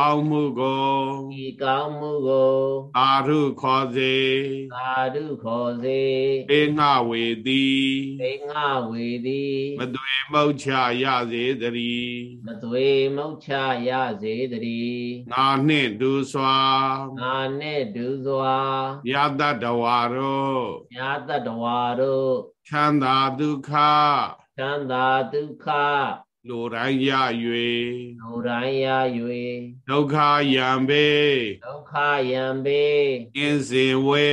ကောင်းမှုကိုဤကောင်းမှုကိုအာရုခေါ်စေအာရုခေါ်စေပေငှဝေသည်ပေငှဝေသည်မသွေမုတ်ချရစေတည်းမသွေမုတ်ချရစေတည်းငါနှင့်ဒူစွာငါနှင့်ဒူစွာယတတဝါတို့ယတတဝါတို့ချမ်းသာဒုက္ခချမ်းသာဒုက္ခ လူတိုင်းရ၍လူတိုင်းရ၍ဒုက္ခယံပေဒုက္ခယံပေကင်းစင်ဝေ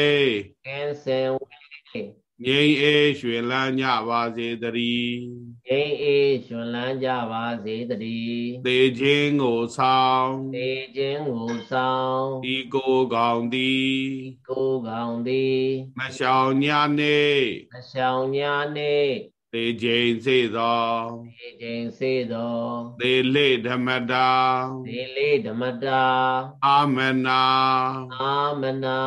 ကင်းစင်ဝေငြိမ်းအေးရွှင်လန်းကြပါစေတည်းငြိမ်းအေးရွှင်လန်းကြပါစေတည်းသေခြင်းကိုဆောင်သေခြင်းကိုဆောင်ဒီကိုကောင်သည်ကိုကောင်သည်မရှောင်ညာနေမရှောင်ညာနေ သေချိန်စေသောသေချိန်စေသောသေလေဓမ္မတာသေလေဓမ္မတာအာမနာအာမနာ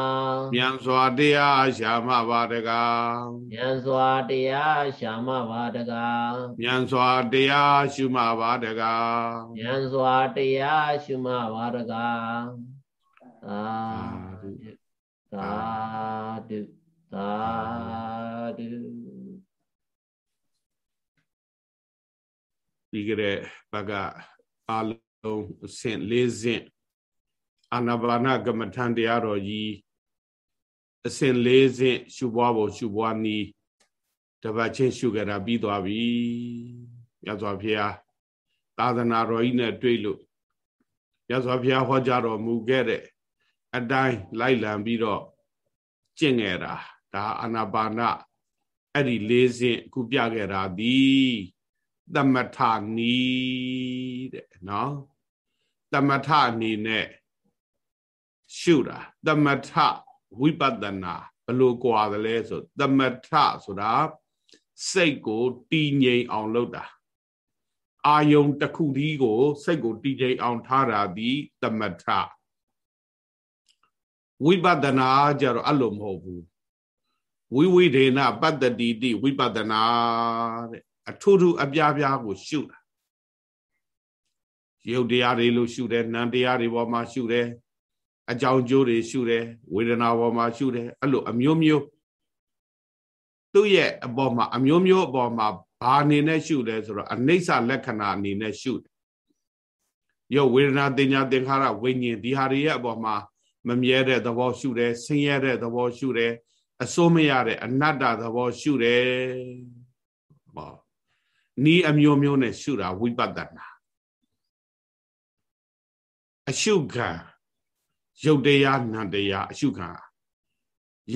မြန်စွာတရားရှာမပါတကားမြန်စွာတရားရှာမပါတကားမြန်စွာတရားရှုမပါတကားမြန်စွာတရားရှုမပါတကားသာဓုသာဓုသာဓု ပြီးကြတဲ့ဘကအာလုံးအဆင့်၄ဆင့်အာနာပါနကမ္မထံတရားတော်ကြီးအဆင့်၄ဆင့်ရှုပွားဖို့ရှုပွားနည်းတပတ်ချင်းရှုကြတာပြီးသွားပြီရသော်ဖျားသာသနာတော်ကြီးနဲ့တွေ့လို့ရသော်ဖျားဟောကြားတော်မူခဲ့တဲ့အတိုင်းလိုက်လံပြီးတော့ကျင့်ခဲ့တာဒါအာနာပါနအဲ့ဒီ၄ဆင့်ခုပြခဲ့တာသည် သမထနီးတဲ့နော်သမထအနေနဲ့ရှုတာသမထဝိပဿနာဘလို့ကြွာတယ်လဲဆိုသမထဆိုတာစိတ်ကိုတည်ငြိမ်အောင်လုပ်တာအာယုံတစ်ခုဒီကို စိတ်ကိုတည်ငြိမ်အောင်ထားတာဒီသမထဝိပဿနာကြတော့အဲ့လိုမဟုတ်ဘူးဝိဝိဒေနပတ္တိတိဝိပဿနာတဲ့ အထူးထူးအပြားပြားကိုရှုတာရုပ်တရားတွေလို့ရှုတယ်နာမ်တရားတွေပေါ်မှာရှုတယ်အကြောင်းကျိုးတွေရှုတယ်ဝေဒနာပေါ်မှာရှုတယ်အဲ့လိုအမျိုးမျိုးသူ့ရဲ့အပေါ်မှာအမျိုးမျိုးအပေါ်မှာဘာအနေနဲ့ရှုလဲဆိုတော့အနိစ္စလက္ခဏာအနေနဲ့ရှုတယ်ရုပ်ဝေဒနာတင်ညာသင်္ခါရဝိညာဉ်ဒီဟာတွေရဲ့အပေါ်မှာမမြဲတဲ့သဘောရှုတယ်ဆင်းရဲတဲ့သဘောရှုတယ်အစိုးမရတဲ့အနတ္တသဘောရှုတယ်ဟော နီးအမျိုးမျိုးနဲ့ရှုတာဝိပဿနာအရှုခံရုပ်တရားနာတရားအရှုခံ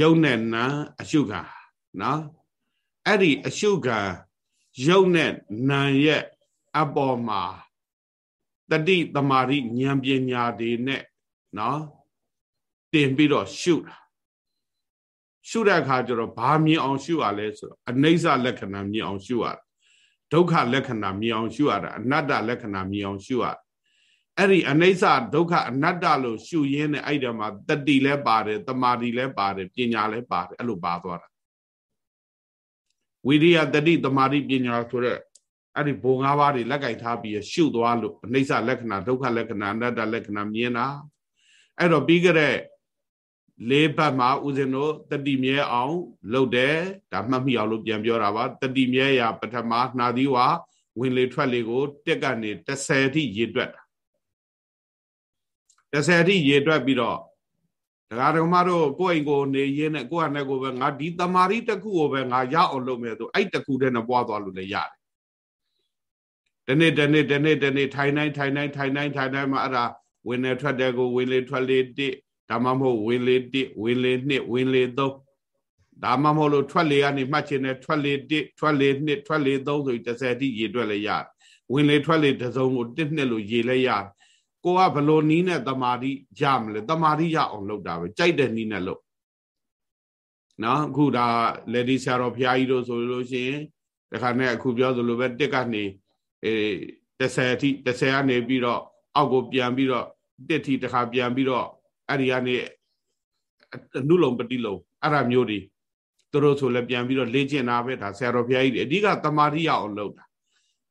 ရုပ်နဲ့နာအရှုခံနော်အဲ့ဒီအရှုခံရုပ်နဲ့နာရဲ့အပေါ်မှာတတိတမာရိဉာဏ်ပညာတွေနဲ့နော်တင်ပြီးတော့ရှုတာရှုတဲ့အခါကျတော့ဘာမြင်အောင်ရှုရလဲဆိုတော့အနိစ္စလက္ခဏာမြင်အောင်ရှုရတယ် ဒုက္ခလက္ခဏာမြင်အောင်ရှုရတာအနတ္တလက္ခဏာမြင်အောင်ရှုရအဲ့ဒီအနိစ္စဒုက္ခအနတ္တလို့ရှုရင်းနဲ့အဲ့ဒီမှာတတိလည်းပါတယ်တမာတိလည်းပါတယ်ပညာလည်းပါတယ်အဲ့လိုပါသွားတာဝိရိယတတိတမာတိပညာဆိုတဲ့အဲ့ဒီဘုံ၅ပါးတွေလက်ကင်ထားပြီးရှုသွားလို့အနိစ္စလက္ခဏာဒုက္ခလက္ခဏာအနတ္တလက္ခဏာမြင်တာအဲ့တော့ပြီးကြတဲ့ လေးဘတ်မှာဦးဇင်းတို့တတိမြဲအောင်လုပ်တယ်ဒါမှတ်မိအောင်လို့ပြန်ပြောတာပါတတိမြဲရာပထမနှာသီးဝါဝင်လေထွက်လေကိုတက်ကနေ30အထိရေတွက်တာ30အထိရေတွက်ပြီးတော့ဒကာတော်မတို့ကိုယ့်အိမ်ကိုနေရင်းနဲ့ကိုယ့်ဟာနဲ့ကိုယ်ပဲငါဒီတမာရီတစ်ခုကိုပဲငါရအောင်လုပ်မယ်ဆိုအဲ့တစ်ခုတည်းနဲ့ပွားသွားလို့လည်းရတယ်တနေ့တနေ့တနေ့တနေ့ထိုင်နိုင်ထိုင်နိုင်ထိုင်နိုင်ထိုင်နိုင်မှအဲ့ဒါဝင်နေထွက်တဲ့ကိုဝင်လေထွက်လေတစ် ဒါမှမဟုတ်ဝင်လေ1ဝင်လေ2ဝင်လေ3ဒါမှမဟုတ်လို့ထွက်လေကနေမှတ်ချင်တယ်ထွက်လေ1ထွက်လေ2ထွက်လေ3ဆိုပြီး30တိရေတွက်လဲရတယ်ဝင်လေထွက်လေတစ်စုံကို1နှစ်လို့ရေလဲရတယ်ကိုကဘလို့နီးနဲ့တမာတိရမလဲတမာတိရအောင်လုပ်တာပဲကြိုက်တဲ့နီးနဲ့လုပ်နော်အခုဒါလေဒီဆရာတော်ဘုရားကြီးတို့ဆိုလို့ရှိရင်တခါနဲ့အခုပြောသလိုပဲတစ်ကနေအဲ30အထိ30ကနေပြီးတော့အောက်ကိုပြန်ပြီးတော့တစ်ထိတခါပြန်ပြီးတော့ အဲ့ဒီကနေအနုလုံပတိလုံအဲ့ဒါမျိုးတွေသူတို့ဆိုလည်းပြန်ပြီးတော့လေ့ကျင့်တာပဲဒါဆရာတော်ဘုရားကြီးအဓိကတမာတိရအောင်လုပ်တာ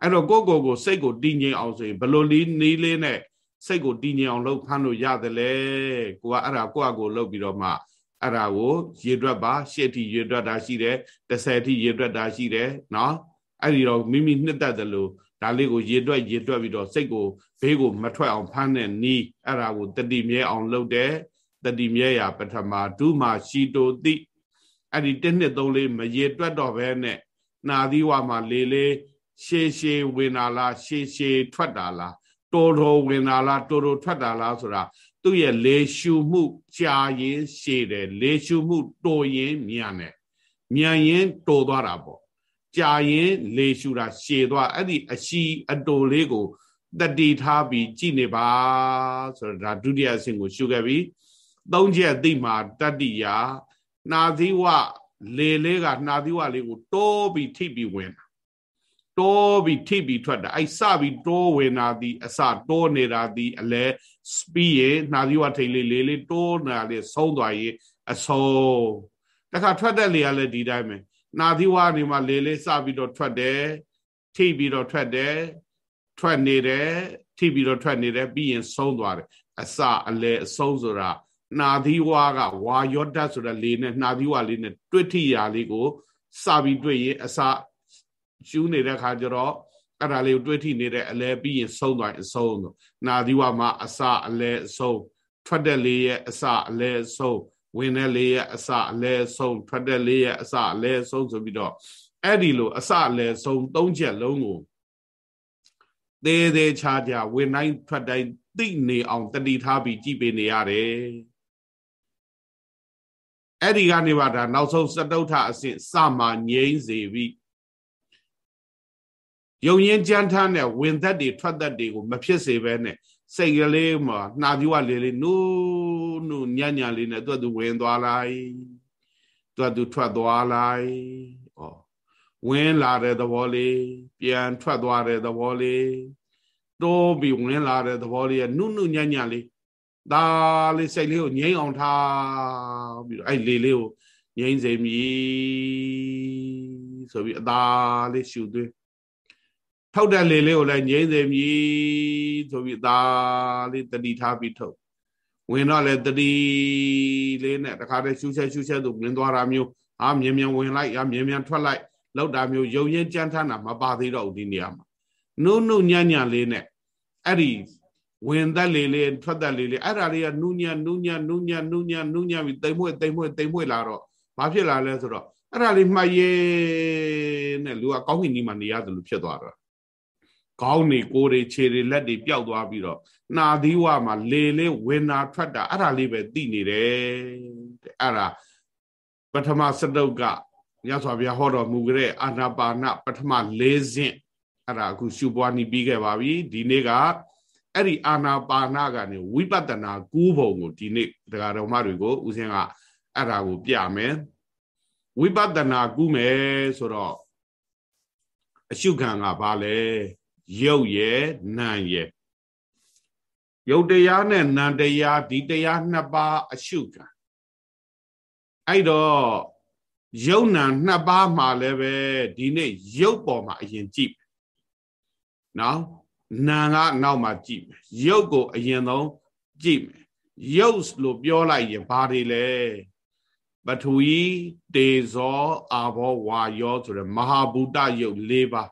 အဲ့တော့ကိုယ့်ကိုယ်ကိုစိတ်ကိုတည်ငြိမ်အောင်ဆိုရင်ဘလို့လေးနေလေးနဲ့စိတ်ကိုတည်ငြိမ်အောင်လှုပ်ဖမ်းလို့ရတယ်လေကိုကအဲ့ဒါကိုယ့်အကိုလှုပ်ပြီးတော့မှအဲ့ဒါကိုရေတွက်ပါရှစ်ထိရေတွက်တာရှိတယ်30ထိရေတွက်တာရှိတယ်နော်အဲ့ဒီတော့မိမိနှစ်သက်တယ်လို့ ဒါလေးကိုရေတွက်ရေတွက်ပြီးတော့စိတ်ကိုဘေးကိုမထွက်အောင်ဖမ်းတဲ့နီးအဲ့ဒါကိုတတိမြဲအောင်လုပ်တယ်တတိမြဲရာပထမဒုမာရှိတိုတိအဲ့ဒီတစ်နှစ်သုံးလေးမရေတွက်တော့ဘဲနဲ့နာသီဝမှာလေးလေးရှေးရှေးဝင်လာလားရှေးရှေးထွက်တာလားတော်တော်ဝင်လာလားတော်တော်ထွက်တာလားဆိုတာသူ့ရဲ့လေရှုမှုကြာရင်ရှည်တယ်လေရှုမှုတော်ရင်မြန်တယ်မြန်ရင်တော်သွားတာပေါ့ ကြာရင်လေရှုတာရှည်သွားအဲ့ဒီအရှိအတော်လေးကိုတတိထားပြီးကြည်နေပါဆိုတော့ဒါဒုတိယအဆင့်ကိုရှုခဲ့ပြီသုံးချက်သိမှတတိယနာသီဝလေလေးကနာသီဝလေးကိုတိုးပြီးထိပြီးဝင်တာတိုးပြီးထိပြီးထွက်တာအဲ့စပြီးတိုးဝင်တာဒီအစတိုးနေတာဒီအလဲစပီးရနာသီဝထိတ်လေးလေးလေးတိုးနေတာလေးဆုံးသွားရင်အဆုံးတခါထွက်တဲ့လေကလည်းဒီတိုင်းပဲ နာသီဝနေမှာလေလေးစပြီးတော့ထွက်တယ်ထိပြီးတော့ထွက်တယ်ထွက်နေတယ်ထိပြီးတော့ထွက်နေတယ်ပြီးရင်ဆုံးသွားတယ်အစအလဲအဆုံးဆိုတာနှာသီးဝါကဝါယောဓာတ်ဆိုတဲ့လေနဲ့နှာသီးဝါလေးနဲ့တွေ့ထိရာလေးကိုစပြီးတွေ့ရင်အစရှူးနေတဲ့ခါကျတော့အဲ့ဒါလေးကိုတွေ့ထိနေတဲ့အလဲပြီးရင်ဆုံးသွားရင်အဆုံးဆိုနှာသီးဝါမှာအစအလဲအဆုံးထွက်တဲ့လေရဲ့အစအလဲအဆုံး ဝင်တဲ့လေရဲ့အစအလဲအဆုံးထွက်တဲ့လေရဲ့အစအလဲအဆုံးဆိုပြီးတော့အဲ့ဒီလိုအစအလဲဆုံးသုံးချက်လုံးကိုသေးသေးချာချာဝင်တိုင်းထွက်တိုင်းသိနေအောင်တတိထားပြီးကြည်ပေးနေရတယ်အဲ့ဒီကနေပါဒါနောက်ဆုံးစတုထအဆင့်စမှငြိမ့်စေပြီယုံရင်ကြမ်းထမ်းတဲ့ဝင်သက်တွေထွက်သက်တွေကိုမဖြစ်စေဘဲနဲ့ စိတ်ကလေးမှာနှာပြဝလေးလေးနူးနူးညံ့ညံ့လေးနဲ့သူ့သူဝင်သွားလိုက်သူ့သူထွက်သွားလိုက်ဩဝင်လာတဲ့သဘောလေးပြန်ထွက်သွားတဲ့သဘောလေးတိုးပြီးဝင်လာတဲ့သဘောလေးကနုနုညံ့ညံ့လေးဒါလေးစိတ်လေးကိုငြိမ်းအောင်ထားပြီးတော့အဲ့လေလေးကိုငြိမ်းစေမည်ဆိုပြီးအသာလေးရှူသွင်းထုတ်တဲ့လေလေးကိုလည်းငြိမ်းစေမည် ဆိုပြီးအသာလေးတတိထားပြီးထုတ်ဝင်တော့လေတတိလေးနဲ့တခါတည်းရှူချက်ရှူချက်သူဝင်သွားတာမျိုးအာမြင်မြန်ဝင်လိုက်အာမြင်မြန်ထွက်လိုက်လောက်တာမျိုးယုံရင်ကြမ်းထမ်းတာမပါသေးတော့ဘူးဒီနေရာမှာနုနုညံ့ညံ့လေးနဲ့အဲ့ဒီဝင်သက်လေလေထွက်သက်လေလေအဲ့ဒါတွေကနူးညံ့နူးညံ့နူးညံ့နူးညံ့နူးညံ့ပြီးတိမ်မွေ့တိမ်မွေ့တိမ်မွေ့လာတော့ဘာဖြစ်လာလဲဆိုတော့အဲ့ဒါလေးမှတ်ရဲနဲ့လူကကောင်းကင်ကြီးမှာနေရတယ်လို့ဖြစ်သွားတော့ ကောင်းနေကိုယ်တွေခြေတွေလက်တွေပျောက်သွားပြီးတော့နှာသီးဝမှာလေလေးဝင်နာထွက်တာအဲ့ဒါလေးပဲသိနေတယ်အဲ့ဒါပထမစတုတ်ကညစွာဘုရားဟောတော်မူကြတဲ့အာနာပါနပထမ၄ဆင့်အဲ့ဒါအခုရှုပွားနေပြီးခဲ့ပါပြီဒီနေ့ကအဲ့ဒီအာနာပါနကနေဝိပဿနာကူးပုံကိုဒီနေ့တရားတော်မတွေကိုဦးဇင်းကအဲ့ဒါကိုပြမယ်ဝိပဿနာကူးမယ်ဆိုတော့အရှုခံကဘာလဲ ရုပ်ရဲ့နာမ်ရဲ့ရုပ်တရားနဲ့နာမ်တရားဒီတရားနှစ်ပါးအရှုခံအဲ့တော့ရုပ်နာနှစ်ပါးမှာလည်းပဲဒီနေ့ရုပ်ပေါ်မှာအရင်ကြည့်နော်နာကနောက်မှာကြည့်မယ်ရုပ်ကိုအရင်ဆုံးကြည့်မယ်ရုပ်လို့ပြောလိုက်ရင်ဘာတွေလဲပထဝီတေဇောအာဘောဝါယောဆိုရယ်မဟာဘူတရုပ်၄ပါး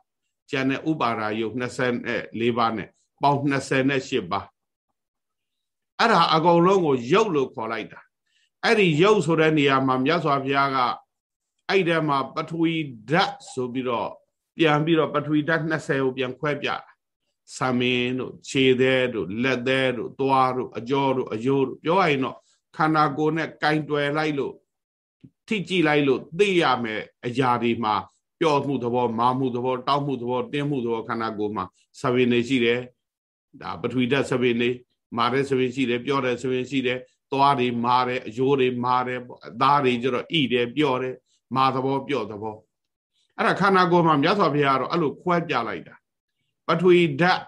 ကျန်တဲ့ဥပါရာယုတ်24ပါးနဲ့ပေါင်း28ပါးအဲ့ဒါအကုန်လုံးကိုယုတ်လို့ခေါ်လိုက်တာအဲ့ဒီယုတ်ဆိုတဲ့နေရာမှာမြတ်စွာဘုရားကအဲ့ဒီမှာပထဝီဓာတ်ဆိုပြီးတော့ပြန်ပြီးတော့ပထဝီဓာတ်20ကိုပြန်ခွဲပြတာဆာမင်းတို့ခြေသေးတို့လက်သေးတို့သွားတို့အကြောတို့အယိုးတို့ပြောရရင်တော့ခန္ဓာကိုယ်နဲ့ကင်တွယ်လိုက်လို့ထိကြည့်လိုက်လို့သိရမယ်အရာတွေမှာ ပျော့မှုသဘောမာမှုသဘောတောက်မှုသဘောတင်းမှုသဘောခန္ဓာကိုယ်မှာဆပင်နေရှိတယ်ဒါပထဝီဓာတ်ဆပင်နေမာတဲ့ဆပင်ရှိတယ်ပျော့တဲ့ဆပင်ရှိတယ်သွားတွေမာတယ်အယိုးတွေမာတယ်အသားတွေကျတော့ဣတယ်ပျော့တယ်မာသဘောပျော့သဘောအဲ့ဒါခန္ဓာကိုယ်မှာမြတ်စွာဘုရားကတော့အဲ့လိုခွဲပြလိုက်တာပထဝီဓာတ်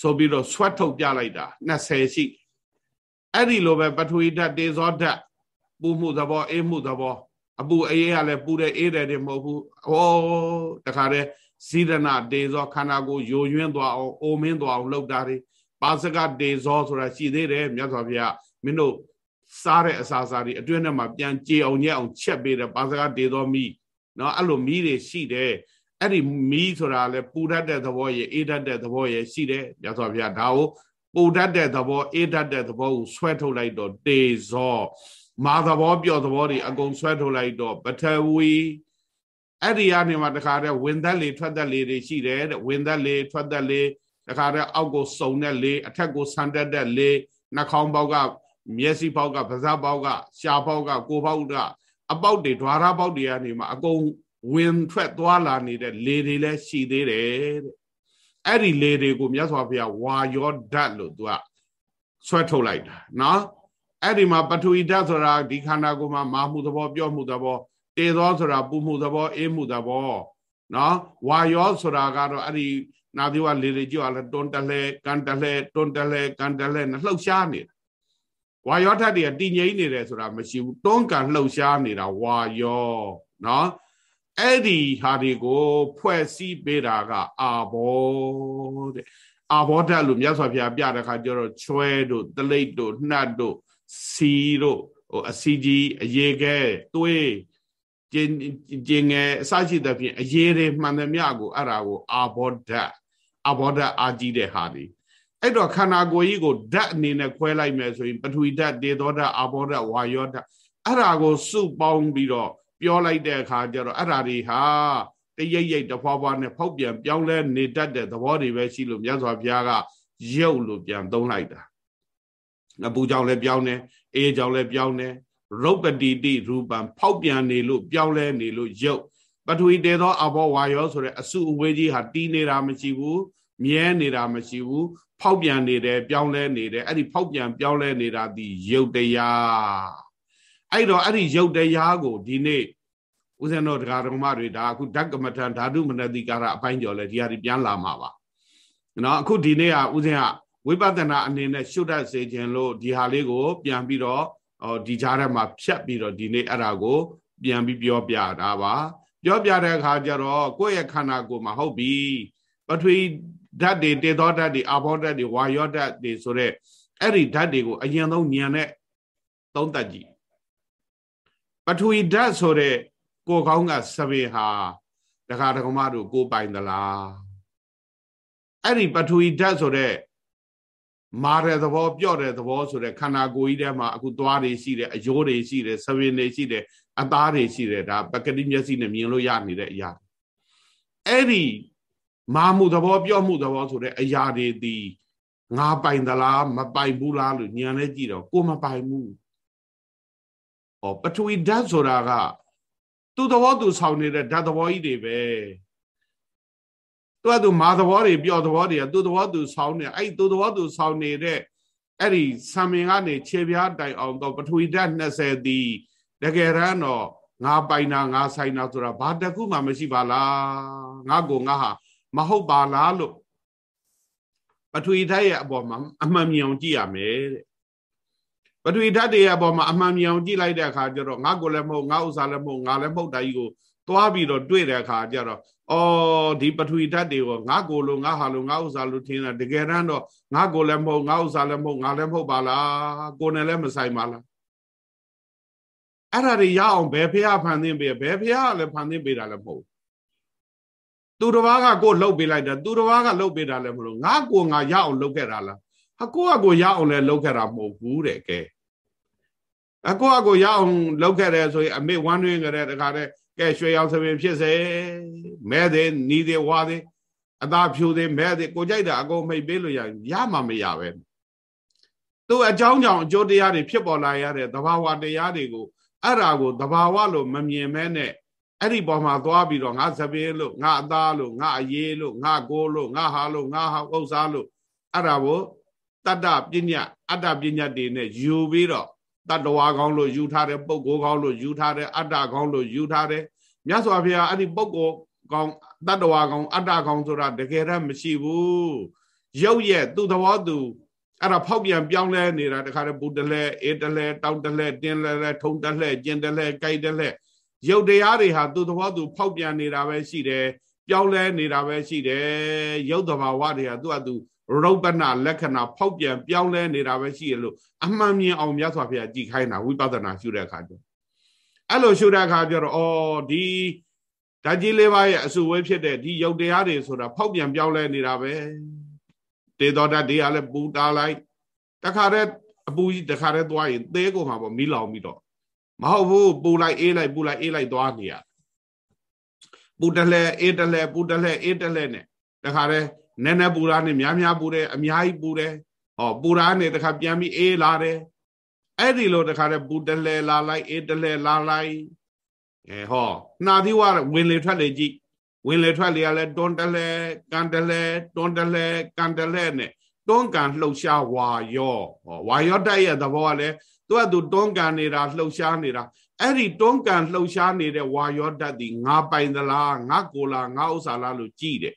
ဆိုပြီးတော့ဆွတ်ထုတ်ပြလိုက်တာ20ရှိအဲ့ဒီလိုပဲပထဝီဓာတ်တေဇောဓာတ်ပူမှုသဘောအေးမှုသဘော အပူအေးရလဲပူတဲ့အေးတယ်တွေမဟုတ်ဘူးဟောတခါတည်းဇိဒနာတေဇောခန္ဓာကိုယ်ယိုယွင်းသွားအောင်အိုမင်းသွားအောင်လှုပ်တာတွေပါစကတေဇောဆိုတာရှိသေးတယ်မြတ်စွာဘုရားမင်းတို့စားတဲ့အစာစားတွေအတွင်းထဲမှာပြန်ကြေအောင်ညက်အောင်ချက်ပေးတယ်ပါစကတေဇောမီနော်အဲ့လိုမီးတွေရှိတယ်အဲ့ဒီမီးဆိုတာလဲပူတတ်တဲ့သဘောရဲ့အေးတတ်တဲ့သဘောရဲ့ရှိတယ်မြတ်စွာဘုရားဒါကိုပူတတ်တဲ့သဘောအေးတတ်တဲ့သဘောကိုဆွဲထုတ်လိုက်တော့တေဇော မာသဘောပျော့သဘောတွေအကုန်ဆွဲထုတ်လိုက်တော့ပထဝီအဲ့ဒီကနေမှတခါတည်းဝင်သက်လေထွက်သက်လေတွေရှိတယ်တဲ့ဝင်သက်လေထွက်သက်လေတခါတည်းအောက်ကိုစုံတဲ့လေအထက်ကိုဆန်တက်တဲ့လေနှာခေါင်းပေါက်ကမျက်စိပေါက်ကပါးစပ်ပေါက်ကရှားပေါက်ကကိုယ်ပေါက်ကအပေါက်တွေဓွာရပေါက်တွေကနေမှအကုန်ဝင်ထွက်သွားလာနေတဲ့လေတွေလည်းရှိသေးတယ်တဲ့အဲ့ဒီလေတွေကိုမြတ်စွာဘုရားဝါယောဓာတ်လို့သူကဆွဲထုတ်လိုက်တာနော် အဲ့ဒီမှာပထဝီဓာတ်ဆိုတာဒီခန္ဓာကိုယ်မှာမာမှုသဘောပြောမှုသဘောတေသောဆိုတာပူမှုသဘောအေးမှုသဘောနော်ဝါယောဆိုတာကတော့အဲ့ဒီနာသီဝလေတွေကြောက်လဲတွန်းတလဲကန်တလဲတွန်းတလဲကန်တလဲနဲ့လှုပ်ရှားနေတာဝါယောဓာတ်တွေကတည်ငြိမ်နေတယ်ဆိုတာမရှိဘူးတွန်းကန်လှုပ်ရှားနေတာဝါယောနော်အဲ့ဒီဟာတွေကိုဖွဲ့စည်းပေးတာက အာဘောတဲ့အာဘောဓာတ်လို့မြတ်စွာဘုရားပြတဲ့ခါကျတော့ချွဲတို့တလိတ်တို့နှတ်တို့ စီတို့ဟိုအစီကြီးအရေခဲသွေးကျင်ကျင်ငယ်အစရှိသဖြင့်အရေးတွေမှန်သမျှကိုအဲ့ဒါကိုအာဘောဓာတ်အာဘောဓာတ်အာကြီးတဲ့ဟာဒီအဲ့တော့ခန္ဓာကိုယ်ကြီးကိုဓာတ်အနေနဲ့ခွဲလိုက်မယ်ဆိုရင်ပထဝီဓာတ်ဒေသောဓာတ်အာဘောဓာတ်ဝါယောဓာတ်အဲ့ဒါကိုစုပေါင်းပြီးတော့ပြောလိုက်တဲ့အခါကျတော့အဲ့ဒါတွေဟာတရိပ်ရိပ်တဖွာဖွာနဲ့ဖောက်ပြန်ပြောင်းလဲနေတတ်တဲ့သဘောတွေပဲရှိလို့မြတ်စွာဘုရားကရုပ်လို့ပြန်သုံးလိုက်တာ အပူကြောင့်လည်းပြောင်းတယ်အေးကြောင့်လည်းပြောင်းတယ်ရုပ်ပတိတိရူပံဖောက်ပြန်နေလို့ပြောင်းလဲနေလို့ရုပ်ပထဝီတေသောအဘောဝါယောဆိုတဲ့အစုအဝေးကြီးဟာတီးနေတာမရှိဘူးမြဲနေတာမရှိဘူးဖောက်ပြန်နေတယ်ပြောင်းလဲနေတယ်အဲ့ဒီဖောက်ပြန်ပြောင်းလဲနေတာဒီရုပ်တရားအဲ့တော့အဲ့ဒီရုပ်တရားကိုဒီနေ့ဦးဇင်းတို့တရားတော်မတွေဒါအခုဓကမထံဓာတုမနတိကာရအပိုင်းကျော်လဲဒီဟာဒီပြန်လာမှာပါနော်အခုဒီနေ့ကဦးဇင်းက ဝိပဿနာအနေနဲ့ရှုတတ်စေခြင်းလို့ဒီဟာလေးကို ပြန်ပြီးတော့ဟောဒီကြားထဲမှာဖြတ်ပြီးတော့ဒီနေ့အဲ့ဒါကို ပြန်ပြီးပြောပြတာပါပြောပြတဲ့အခါကျတော့ကိုယ့်ရဲ့ခန္ဓာကိုယ်မှာဟုတ်ပြီပထဝီဓာတ်တွေတေသောဓာတ်တွေအာဘောဓာတ်တွေဝါယောဓာတ်တွေဆိုတဲ့အဲ့ဒီဓာတ်တွေကိုအရင်ဆုံးဉာဏ်နဲ့သုံးသပ်ကြည့်ပထဝီဓာတ်ဆိုတဲ့ကိုကောင်းကစပင်ဟာတခါတကမတို့ကိုပိုင်သလားအဲ့ဒီပထဝီဓာတ်ဆိုတဲ့ မာတဲ့သဘောပြော့တဲ့သဘောဆိုတဲ့ခန္ဓာကိုယ်ကြီးထဲမှာအခုသွားတွေရှိတယ်အယိုးတွေရှိတယ်စပင်တွေရှိတယ်အသားတွေရှိတယ်ဒါပကတိမျက်စိနဲ့မြင်လို့ရနေတဲ့အရာအဲ့ဒီမာမှုသဘောပြော့မှုသဘောဆိုတဲ့အရာတွေဒီငါပိုင်သလားမပိုင်ဘူးလားလို့ညံလဲကြည့်တော့ကိုမပိုင်ဘူး။ဩပထဝီဓာတ်ဆိုတာကသူ့သဘောသူဆောင်နေတဲ့ဓာတ်သဘောကြီးတွေပဲ သူကသူမာသဘောတွေပျော့သဘောတွေကသူ့သဘောသူဆောင်းနေအဲ့သူ့သဘောသူဆောင်းနေတဲ့အဲ့ဒီဆံမင်ကနေခြေပြားတိုင်အောင်တော့ပထဝီဓာတ်20တီတကယ်တမ်းတော့ငါပိုင်တာငါဆိုင်တာဆိုတာဘာတခုမှမရှိပါလားငါကိုငါဟာမဟုတ်ပါလားလို့ပထဝီဓာတ်ရဲ့အပေါ်မှာအမှန်မြင်အောင်ကြည့်ရမယ်တဲ့ပထဝီဓာတ်တွေရဲ့အပေါ်မှာအမှန်မြင်အောင်ကြည့်လိုက်တဲ့အခါကျတော့ငါကိုလည်းမဟုတ်ငါဥစ္စာလည်းမဟုတ်ငါလည်းမဟုတ်တာကြီးကိုသွားပြီးတော့တွေ့တဲ့အခါကျတော့ အော်ဒီပထဝီဓာတ်တွေကိုငါကိုလိုငါဟာလိုငါဥစ္စာလိုထင်တာတကယ်တမ်းတော့ငါကိုလည်းမဟုတ်ငါဥစ္စာလည်းမဟုတ်ငါလည်းမဟုတ်ပါလားကိုယ်နဲ့လည်းမဆိုင်ပါလားအဲ့ဒါတွေရအောင်ဘယ်ဖះဖန်သင်းပေးဘယ်ဖះကလည်းဖန်သင်းပေးတာလည်းမဟုတ်သူတစ်ပါးကကိုလှုပ်ပေးလိုက်တာသူတစ်ပါးကလှုပ်ပေးတာလည်းမလို့ငါကိုငါရအောင်လှုပ်ခဲ့တာလားဟာကိုကကိုရအောင်လည်းလှုပ်ခဲ့တာမဟုတ်ဘူးတဲ့ကဲအကိုကကိုရအောင်လှုပ်ခဲ့တယ်ဆိုရင်အမေဝမ်းတွင်းကြတဲ့တခါတည်း ကဲရွှေရောင်သပင်ဖြစ်စေမဲတဲ့နီးတဲ့ဝါတဲ့အသားဖြူတဲ့မဲတဲ့ကိုကြိုက်တာအကုန်မိတ်ပေးလို့ရရမှမရပဲသူ့အကြောင်းကြောင့်အကျိုးတရားတွေဖြစ်ပေါ်လာရတဲ့သဘာဝတရားတွေကိုအဲ့ဒါကိုသဘာဝလို့မမြင်မဲနဲ့အဲ့ဒီပေါ်မှာသွားပြီးတော့ငါသပင်လို့ငါအသားလို့ငါအရေးလို့ငါကိုလို့ငါဟာလို့ငါဟာဥစ္စာလို့အဲ့ဒါကိုတတ္တပညာအတ္တပညာတွေနဲ့ယူပြီးတော့ တတ္တဝါကောင်းလို့ယူထားတဲ့ပုဂ္ဂိုလ်ကောင်းလို့ယူထားတဲ့အတ္တကောင်းလို့ယူထားတဲ့မြတ်စွာဘုရားအဲ့ဒီပုဂ္ဂိုလ်ကောင်းတတ္တဝါကောင်းအတ္တကောင်းဆိုတာတကယ်တော့မရှိဘူးရုပ်ရဲ့သူ့သဘောသူအဲ့ဒါဖောက်ပြန်ပြောင်းလဲနေတာတခါတည်းဘူတလဲအေးတလဲတောက်တလဲတင်းလဲလဲထုံတလဲကျင်တလဲကြိုက်တလဲရုပ်တရားတွေဟာသူ့သဘောသူဖောက်ပြန်နေတာပဲရှိတယ်ပြောင်းလဲနေတာပဲရှိတယ်ရုပ်တဘာဝတွေဟာသူ့အတူ ရုပ်ပနာလက္ခဏာဖောက်ပြန်ပြောင်းလဲနေတာပဲရှိရလို့အမှန်မြင်အောင်မြတ်စွာဘုရားကြည်ခိုင်းတာဝိပဿနာရှုတဲ့အခါကျအဲ့လိုရှုတဲ့အခါကျတော့အော်ဒီဓာကြီးလေးပါးရဲ့အစုဝေးဖြစ်တဲ့ဒီယုတ်တရားတွေဆိုတာဖောက်ပြန်ပြောင်းလဲနေတာပဲတေတော်ဓာတ်တွေကလည်းပူတာလိုက်တခါတည်းအပူကြီးတခါတည်းသွားရင်သေးကုန်မှာပေါ့မီးလောင်ပြီးတော့မဟုတ်ဘူးပူလိုက်အေးလိုက်ပူလိုက်အေးလိုက်သွားနေရပူတလဲအေးတလဲပူတလဲအေးတလဲနဲ့တခါတည်း နည်းနည်းပူတာနဲ့များများပူတယ်အများကြီးပူတယ်ဟောပူတာနဲ့တခါပြန်ပြီးအေးလာတယ်အဲ့ဒီလိုတခါတည်းပူတလဲလာလိုက်အေးတလဲလာလိုက်အဲဟောနှာသီးဝါဝင်လေထွက်လေကြည့်ဝင်လေထွက်လေကလည်းတွန်းတလဲကန်တလဲတွန်းတလဲကန်တလဲနဲ့တွန်းကန်လှုပ်ရှားဝါယောဟောဝါယောတိုက်ရဲ့သဘောကလည်းသူကသူတွန်းကန်နေတာလှုပ်ရှားနေတာအဲ့ဒီတွန်းကန်လှုပ်ရှားနေတဲ့ဝါယောဓာတ်ဒီငါပိုင်သလားငါကိုလားငါဥစ္စာလားလို့ကြည့်တယ်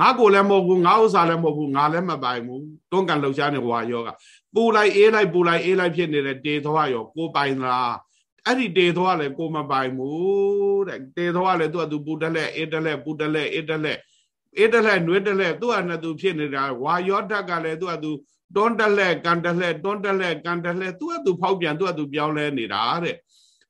ငါကိုလည်းမဟုတ်ဘူးငါဥစ္စာလည်းမဟုတ်ဘူးငါလည်းမပိုင်ဘူးတွန်းကန်လှုပ်ရှားနေဝါယောကပူလိုက်အေးလိုက်ပူလိုက်အေးလိုက်ဖြစ်နေတဲ့တေသောရောကိုပိုင်သလားအဲ့ဒီတေသောကလည်းကိုမပိုင်ဘူးတဲ့တေသောကလည်းသူကသူပူတက်လက်အေးတက်လက်ပူတက်လက်အေးတက်လက်အေးတက်လက်နှွေးတက်လက်သူကနဲ့သူဖြစ်နေတာဝါယောဓာတ်ကလည်းသူကသူတွန်းတက်လက်ကန်တက်လက်တွန်းတက်လက်ကန်တက်လက်သူကသူဖောက်ပြန်သူကသူပြောင်းလဲနေတာတဲ့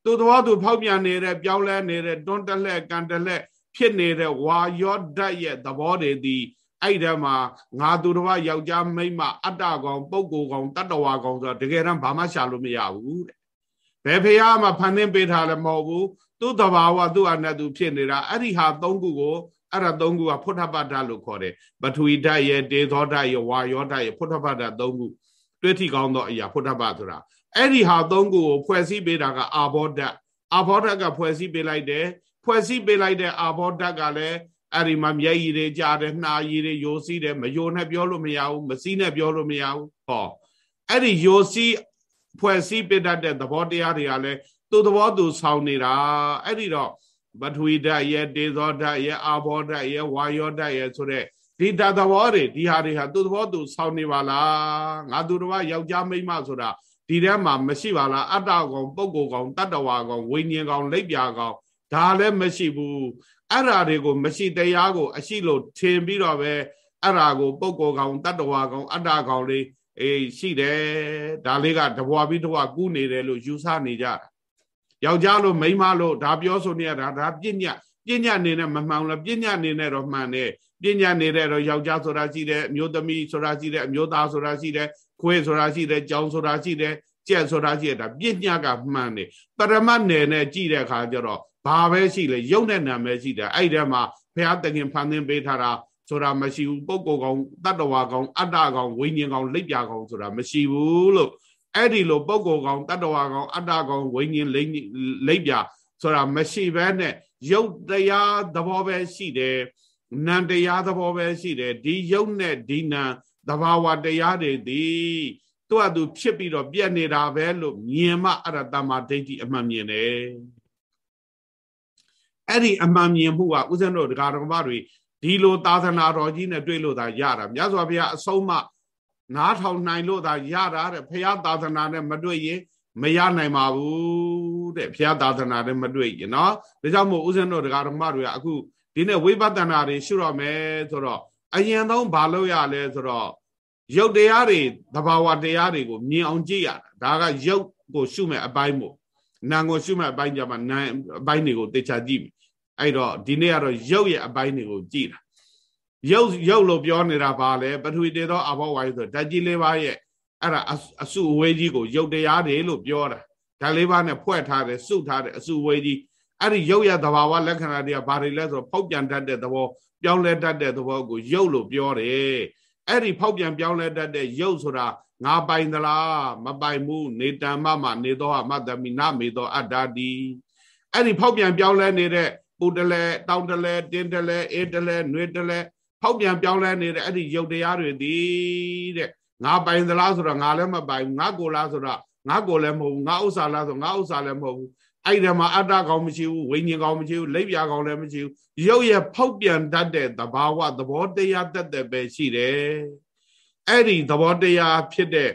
သူတော်သူဖောက်ပြန်နေတဲ့ပြောင်းလဲနေတဲ့တွန်းတက်လက်ကန်တက်လက် ဖြစ်နေတဲ့ဝါယောဓာတ်ရဲ့သဘောတွေဒီအဲ့ဒီမှာငါသူတော်ယောက်ျားမိန်းမအတ္တကောင်ပုဂ္ဂိုလ်ကောင်တတ္တဝါကောင်ဆိုတော့တကယ်တမ်းဘာမှရှာလို့မရဘူးတဲ့ဘယ်ဖះမှဖန်သင်းပေးထားလည်းမဟုတ်ဘူးသူ့တဘာဝသူ့အနတ်သူဖြစ်နေတာအဲ့ဒီဟာသုံးခုကိုအဲ့ဒါသုံးခုကဖုထပတ္တလို့ခေါ်တယ်ပထဝီဓာတ်ရဲ့တေသောဓာတ်ရဲ့ဝါယောဓာတ်ရဲ့ဖုထပတ္တသုံးခုတွေ့ထိကောင်းသောအရာဖုထပဆိုတာအဲ့ဒီဟာသုံးခုကိုဖွဲ့စည်းပေးတာကအာဘောဓာတ်အာဘောဓာတ်ကဖွဲ့စည်းပေးလိုက်တယ် ဖွဲ့စည်းပေးလိုက်တဲ့အာဘောဓာတ်ကလည်းအဲ့ဒီမှာမျက်ရည်တွေကြားတယ်နှာရည်တွေယိုစီးတယ်မယိုနဲ့ပြောလို့မရဘူးမစီးနဲ့ပြောလို့မရဘူးဟောအဲ့ဒီယိုစီးဖွဲ့စည်းပေးတတ်တဲ့သဘောတရားတွေကလည်းသူ့သဘောသူဆောင်နေတာအဲ့ဒီတော့ပထဝီဓာတ်ရဲ့တေဇောဓာတ်ရဲ့အာဘောဓာတ်ရဲ့ဝါယောဓာတ်ရဲ့ဆိုတဲ့ဒီဓာတ်သဘောတွေဒီဟာတွေဟာသူ့သဘောသူဆောင်နေပါလားငါသူတော်ယောက်ျားမိန်းမဆိုတာဒီထဲမှာမရှိပါလားအတ္တကောင်ပုဂ္ဂိုလ်ကောင်တတ္တဝါကောင်ဝိညာဉ်ကောင်လက်ပြကောင် ဒါလည်းမရှိဘူးအဲ့ဓာတွေကိုမရှိတရားကို အရှိလို့ထင်ပြီးတော့ပဲအဲ့ဓာကိုပုဂ္ဂိုလ်ကောင်တတ္တဝါကောင်အတ္တကောင်လေးအေးရှိတယ်ဒါလေးကတဘွားပြီးတဘွားကူးနေတယ်လို့ယူဆနေကြတာယောက်ျားလို့မိန်းမလို့ဒါပြောဆိုနေရတာဒါပြညတ်ပြညတ်နေနဲ့မမှန်လားပြညတ်နေနဲ့တော့မှန်တယ်ပြညတ်နေတဲ့တော့ယောက်ျားဆိုတာရှိတယ်အမျိုးသမီးဆိုတာရှိတယ်အမျိုးသားဆိုတာရှိတယ်ခွေးဆိုတာရှိတယ်ကြောင်ဆိုတာရှိတယ်ကြက်ဆိုတာရှိတယ်ဒါပြညတ်ကမှန်တယ်ပရမတ်နယ်နဲ့ကြည့်တဲ့အခါကျတော့ ဘာပဲရှိလဲရုပ်နဲ့နာမည်ရှိတယ်အဲ့ဒီထဲမှာဘုရားတခင်ဖန်သင်းပေးထားတာဆိုတာမရှိဘူးပုဂ္ဂိုလ်ကောင်တတ္တဝါကောင်အတ္တကောင်ဝိညာဉ်ကောင်လက်ပြကောင်ဆိုတာမရှိဘူးလို့အဲ့ဒီလိုပုဂ္ဂိုလ်ကောင်တတ္တဝါကောင်အတ္တကောင်ဝိညာဉ်လက်ပြဆိုတာမရှိဘဲနဲ့ရုပ်တရားသဘောပဲရှိတယ်နံတရားသဘောပဲရှိတယ်ဒီရုပ်နဲ့ဒီနံသဘာဝတရားတွေဒီသူ့အတူဖြစ်ပြီးတော့ပြက်နေတာပဲလို့မြင်မှအရတမဒိဋ္ဌိအမှန်မြင်တယ် အဲ့ဒီအမှန်မြင်မှုကဥစ္စံတို့ဒကာတော်မတွေဒီလိုသာသနာတော်ကြီးနဲ့တွေ့လို့သာရတာမြတ်စွာဘုရားအဆုံးမနားထောင်နိုင်လို့သာရတာတဲ့ဘုရားသာသနာနဲ့မတွေ့ရင်မရနိုင်ပါဘူးတဲ့ဘုရားသာသနာနဲ့မတွေ့ရင်နော်ဒါကြောင့်မို့ဥစဉ်တို့တရားဓမ္မတွေကအခုဒီနေ့ဝိပဿနာတွေရှုရမယ်ဆိုတော့အရင်ဆုံးဘာလုပ်ရလဲဆိုတော့ရုပ်တရားတွေသဘာဝတရားတွေကိုမြင်အောင်ကြည့်ရတာဒါကရုပ်ကိုရှုမဲ့အပိုင်းမို့နာကိုရှုမဲ့အပိုင်းကြမှာနာအပိုင်းတွေကိုတေချာကြည့်မယ် အဲ့တော့ဒီနေ့ကတော့ရုပ်ရဲ့အပိုင်းတွေကိုကြည့်တာရုပ်ရုပ်လို့ပြောနေတာပါလေပထဝီတေသောအဘောဝါယဆိုဓာတ်ကြီးလေးပါးရဲ့အဲ့ဒါအစုအဝေးကြီးကိုရုပ်တရားတွေလို့ပြောတာဓာတ်လေးပါးနဲ့ဖွဲ့ထားတယ်စုထားတယ်အစုအဝေးကြီးအဲ့ဒီရုပ်ရသဘာဝလက္ခဏာတွေကဘာတွေလဲဆိုတော့ဖောက်ပြန်တတ်တဲ့သဘောပြောင်းလဲတတ်တဲ့သဘောကိုရုပ်လို့ပြောတယ်အဲ့ဒီဖောက်ပြန်ပြောင်းလဲတတ်တဲ့ရုပ်ဆိုတာငါပိုင်သလားမပိုင်ဘူးနေတံမမနေသောအမတမိနမေသောအတ္တာတိအဲ့ဒီဖောက်ပြန်ပြောင်းလဲနေတဲ့ ပူတလဲတောင်းတလဲတင်းတလဲအေးတလဲနှွေးတလဲဖောက်ပြန်ပြောင်းလဲနေတဲ့အဲ့ဒီယုတ်တရားတွေဒီတဲ့ငါပိုင်သလားဆိုတော့ငါလည်းမပိုင်ဘူးငါကိုလားဆိုတော့ငါကိုလည်းမဟုတ်ဘူးငါဥစ္စာလားဆိုငါဥစ္စာလည်းမဟုတ်ဘူးအဲ့ဒီမှာအတ္တကောင်မရှိဘူးဝိညာဉ်ကောင်မရှိဘူးလက်ပြကောင်လည်းမရှိဘူးရုပ်ရဲ့ဖောက်ပြန်တတ်တဲ့သဘာဝသဘောတရားတတ်တဲ့ပဲရှိတယ်အဲ့ဒီသဘောတရားဖြစ်တဲ့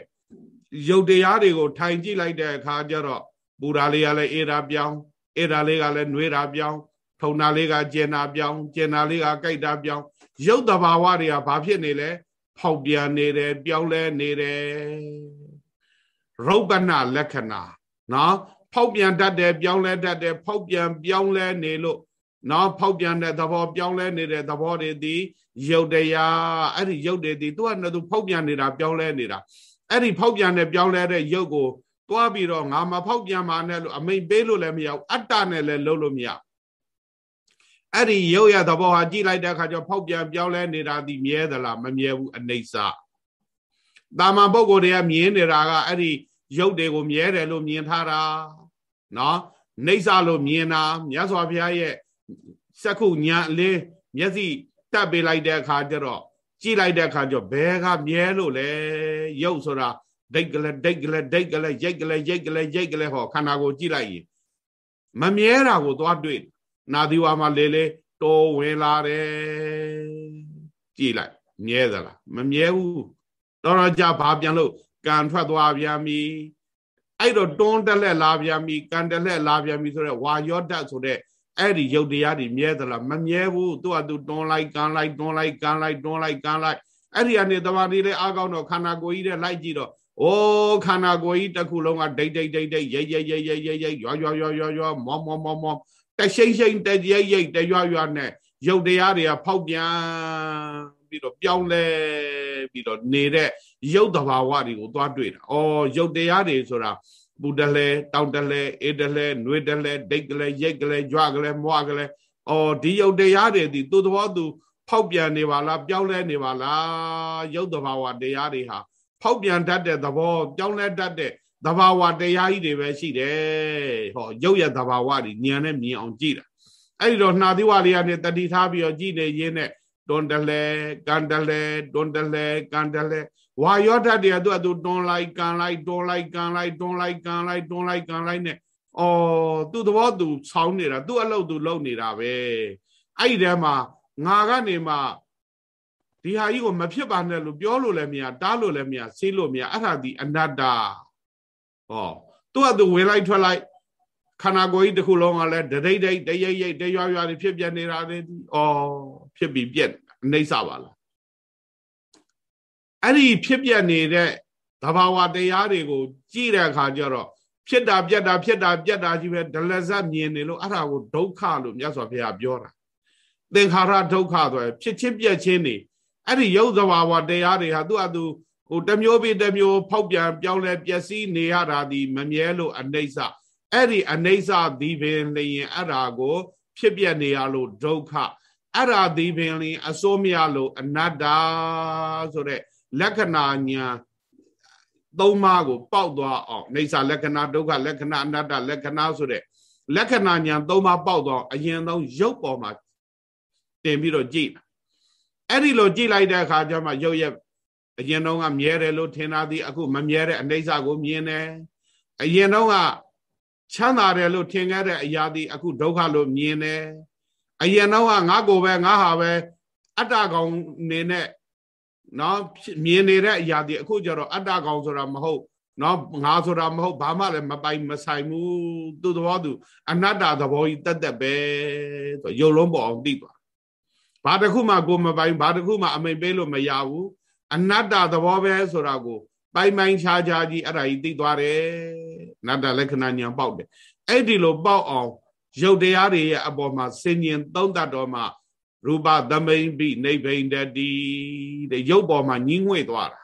ရုပ်တရားတွေကိုထိုင်ကြည့်လိုက်တဲ့အခါကျတော့ပူရာလေးကလည်းအေရာပြောင်းအေရာလေးကလည်းနှွေးရာပြောင်း ထုံနာလေးကကျင်နာပြောင်းကျင်နာလေးကကြိုက်တာပြောင်းရုပ်တဘာဝတွေကဘာဖြစ်နေလဲဖောက်ပြန်နေတယ်ပြောင်းလဲနေတယ်ရုပ်ပနာလက္ခဏာနော်ဖောက်ပြန်တတ်တယ်ပြောင်းလဲတတ်တယ်ဖောက်ပြန်ပြောင်းလဲနေလို့နော်ဖောက်ပြန်တဲ့သဘောပြောင်းလဲနေတဲ့သဘောတွေဒီရုပ်တရားအဲ့ဒီရုပ်တွေဒီသူကလည်းသူဖောက်ပြန်နေတာပြောင်းလဲနေတာအဲ့ဒီဖောက်ပြန်တဲ့ပြောင်းလဲတဲ့ရုပ်ကိုတွားပြီးတော့ငါမဖောက်ပြန်ပါနဲ့လို့အမိန်ပေးလို့လည်းမရဘူးအတ္တနဲ့လည်းလုပ်လို့မရ အဲ့ဒီရုပ်ရသဘောဟာကြည့်လိုက်တဲ့အခါကျဖောက်ပြန်ပြောင်းလဲနေတာဒီမြဲသလားမမြဲဘူးအနိစ္စတာမန်ပုဂ္ဂိုလ်တွေကမြင်နေတာကအဲ့ဒီရုပ်တွေကိုမြဲတယ်လို့မြင်ထားတာနော်နှိစ္စလို့မြင်တာမြတ်စွာဘုရားရဲ့စက္ခုညာအလင်းမျက်စိတက်ပေးလိုက်တဲ့အခါကျတော့ကြည့်လိုက်တဲ့အခါကျတော့ဘယ်ကမြဲလို့လဲရုပ်ဆိုတာဒိတ်ကလေးဒိတ်ကလေးဒိတ်ကလေးရိတ်ကလေးရိတ်ကလေးရိတ်ကလေးဟောခန္ဓာကိုကြည့်လိုက်ရင်မမြဲတာကိုသွားတွေ့ နာသီဝါမှာလေလေတိုးဝင်လာတယ်ကြည့်လိုက်မြဲသလားမမြဲဘူးတော့တော့ကြဘာပြန်လို့ကန်ထွက်သွားပြန်ပြီအဲ့တော့တွန်းတက်လက်လာပြန်ပြီကန်တက်လက်လာပြန်ပြီဆိုတော့ဝါရော့တက်ဆိုတဲ့အဲ့ဒီရုပ်တရားတွေမြဲသလားမမြဲဘူးသူကသူတွန်းလိုက်ကန်လိုက်တွန်းလိုက်ကန်လိုက်တွန်းလိုက်ကန်လိုက်အဲ့ဒီကနေတဘာတိလေးအားကောင်းတော့ခန္ဓာကိုယ်ကြီးတဲ့လိုက်ကြည့်တော့အိုးခန္ဓာကိုယ်ကြီးတစ်ခုလုံးကဒိတ်ဒိတ်ဒိတ်ဒိတ်ရိတ်ရိတ်ရိတ်ရိတ်ရိတ်ရိတ်ရွာရွာရွာရွာရွာမောမောမောမော တရှိန်ရှိန်တရိတ်ရိတ်တရွာရွာနဲ့ရုပ်တရားတွေကဖောက်ပြန်ပြီးတော့ပြောင်းလဲပြီးတော့နေတဲ့ရုပ်တဘာဝတွေကိုသွားတွေ့တာ။အော်ရုပ်တရားတွေဆိုတာပူတလဲတောင်တလဲအေးတလဲနှွေးတလဲဒိတ်ကလေးရိတ်ကလေးကြွကလေးမွားကလေးအော်ဒီရုပ်တရားတွေဒီသူ့သဘောသူဖောက်ပြန်နေပါလားပြောင်းလဲနေပါလားရုပ်တဘာဝတရားတွေဟာဖောက်ပြန်တတ်တဲ့သဘောပြောင်းလဲတတ်တဲ့ သဘာဝတရားကြီးတွေပဲရှိတယ်ဟောရုပ်ရဲ့သဘာဝတွေဉာဏ်နဲ့မြင်အောင်ကြည့်တာအဲ့ဒီတော့နှာသီးဝါလေးကနေတတိထားပြီးတော့ကြည့်နေရင်းနဲ့တွန်တလဲကန်တလဲတွန်တလဲကန်တလဲဝါယောဓာတ်တွေကသူကသူတွန်လိုက်ကန်လိုက်တွန်လိုက်ကန်လိုက်တွန်လိုက်ကန်လိုက်တွန်လိုက်ကန်လိုက်နဲ့အော်သူ့သဘောသူဆောင်းနေတာသူ့အလုပ်သူလုပ်နေတာပဲအဲ့ဒီထဲမှာငါကနေမှဒီဟာကြီးကိုမဖြစ်ပါနဲ့လို့ပြောလို့လည်းမရတားလို့လည်းမရဆေးလို့မရအဲ့ဒါဒီအနတ္တ ဟောသူ့အတူဝင်လိုက်ထွက်လိုက်ခန္ဓာကိုယ်ကြီးတစ်ခုလုံးကလည်းဒိတ်ဒိတ်တရိပ်ရိပ်တရွရွတွေဖြစ်ပြနေတာလေဒီဩဖြစ်ပြီးပြက်အနေဆပါလားအဲ့ဒီဖြစ်ပြနေတဲ့သဘာဝတရားတွေကို ကြည့်တဲ့အခါကျတော့ဖြစ်တာပြက်တာဖြစ်တာပြက်တာကြီးပဲဒလဇတ်မြင်နေလို့အဲ့ဒါကိုဒုက္ခလို့မြတ်စွာဘုရားပြောတာသင်္ခါရဒုက္ခဆိုဖြစ်ချင်းပြက်ချင်းနေအဲ့ဒီရုပ်သဘာဝတရားတွေဟာသူ့အတူ ဟိုတမျိုးပြီးတမျိုးဖောက်ပြန်ပြောင်းလဲပျက်စီးနေရတာဒီမမြဲလို့အနိစ္စအဲ့ဒီအနိစ္စဒီပင်လျင်အဲ့ဒါကို ဖြစ်ပြနေရလို့ဒုက္ခအဲ့ဒါဒီပင်လျင်အစိုးမရလို့အနတ္တဆိုတဲ့လက္ခဏာညာသုံးပါးကိုပေါက်သွားအောင်နေစာလက္ခဏာဒုက္ခလက္ခဏာအနတ္တလက္ခဏာဆိုတဲ့လက္ခဏာညာသုံးပါးပေါက်သွားအရင်ဆုံးရုပ်ပေါ်မှာတင်ပြီးတော့ကြည့်အဲ့ဒီလိုကြည့်လိုက်တဲ့အခါကျမှရုပ်ရဲ့ အရင်တော့ကမြဲတယ်လို့ထင်တာဒီအခုမမြဲတဲ့အနိစ္စကိုမြင်တယ်အရင်တော့ကချမ်းသာတယ်လို့ထင်ခဲ့တဲ့အရာဒီအခုဒုက္ခလို့မြင်တယ်အရင်တော့ကငါကိုပဲငါဟာပဲအတ္တကောင်နေနဲ့နော်မြင်နေတဲ့အရာဒီအခုကျတော့အတ္တကောင်ဆိုတာမဟုတ်နော်ငါဆိုတာမဟုတ်ဘာမှလည်းမပိုင်မဆိုင်ဘူးသူ့သဘောသူအနတ္တသဘောကြီးတက်တက်ပဲဆိုရုပ်လုံးပေါ်အောင်သိသွားဘာတစ်ခုမှကိုမပိုင်ဘာတစ်ခုမှအမိန်ပေးလို့မရဘူး အနတ္တသဘောပဲဆိုတာကိုပိုင်ပိုင်ခြားခြားကြီးအဲ့ဒါကြီးသိသွားတယ်အနတ္တလက္ခဏာညာပေါက်တယ်အဲ့ဒီလိုပေါက်အောင်ရုပ်တရားတွေရဲ့အပေါ်မှာစင်ញင်သုံးတတ်တော်မှာရူပသမိန်ပိနိဗ္ဗိန္ဒတိတဲ့ရုပ်ပေါ်မှာညှင်းငွေ့သွားတာ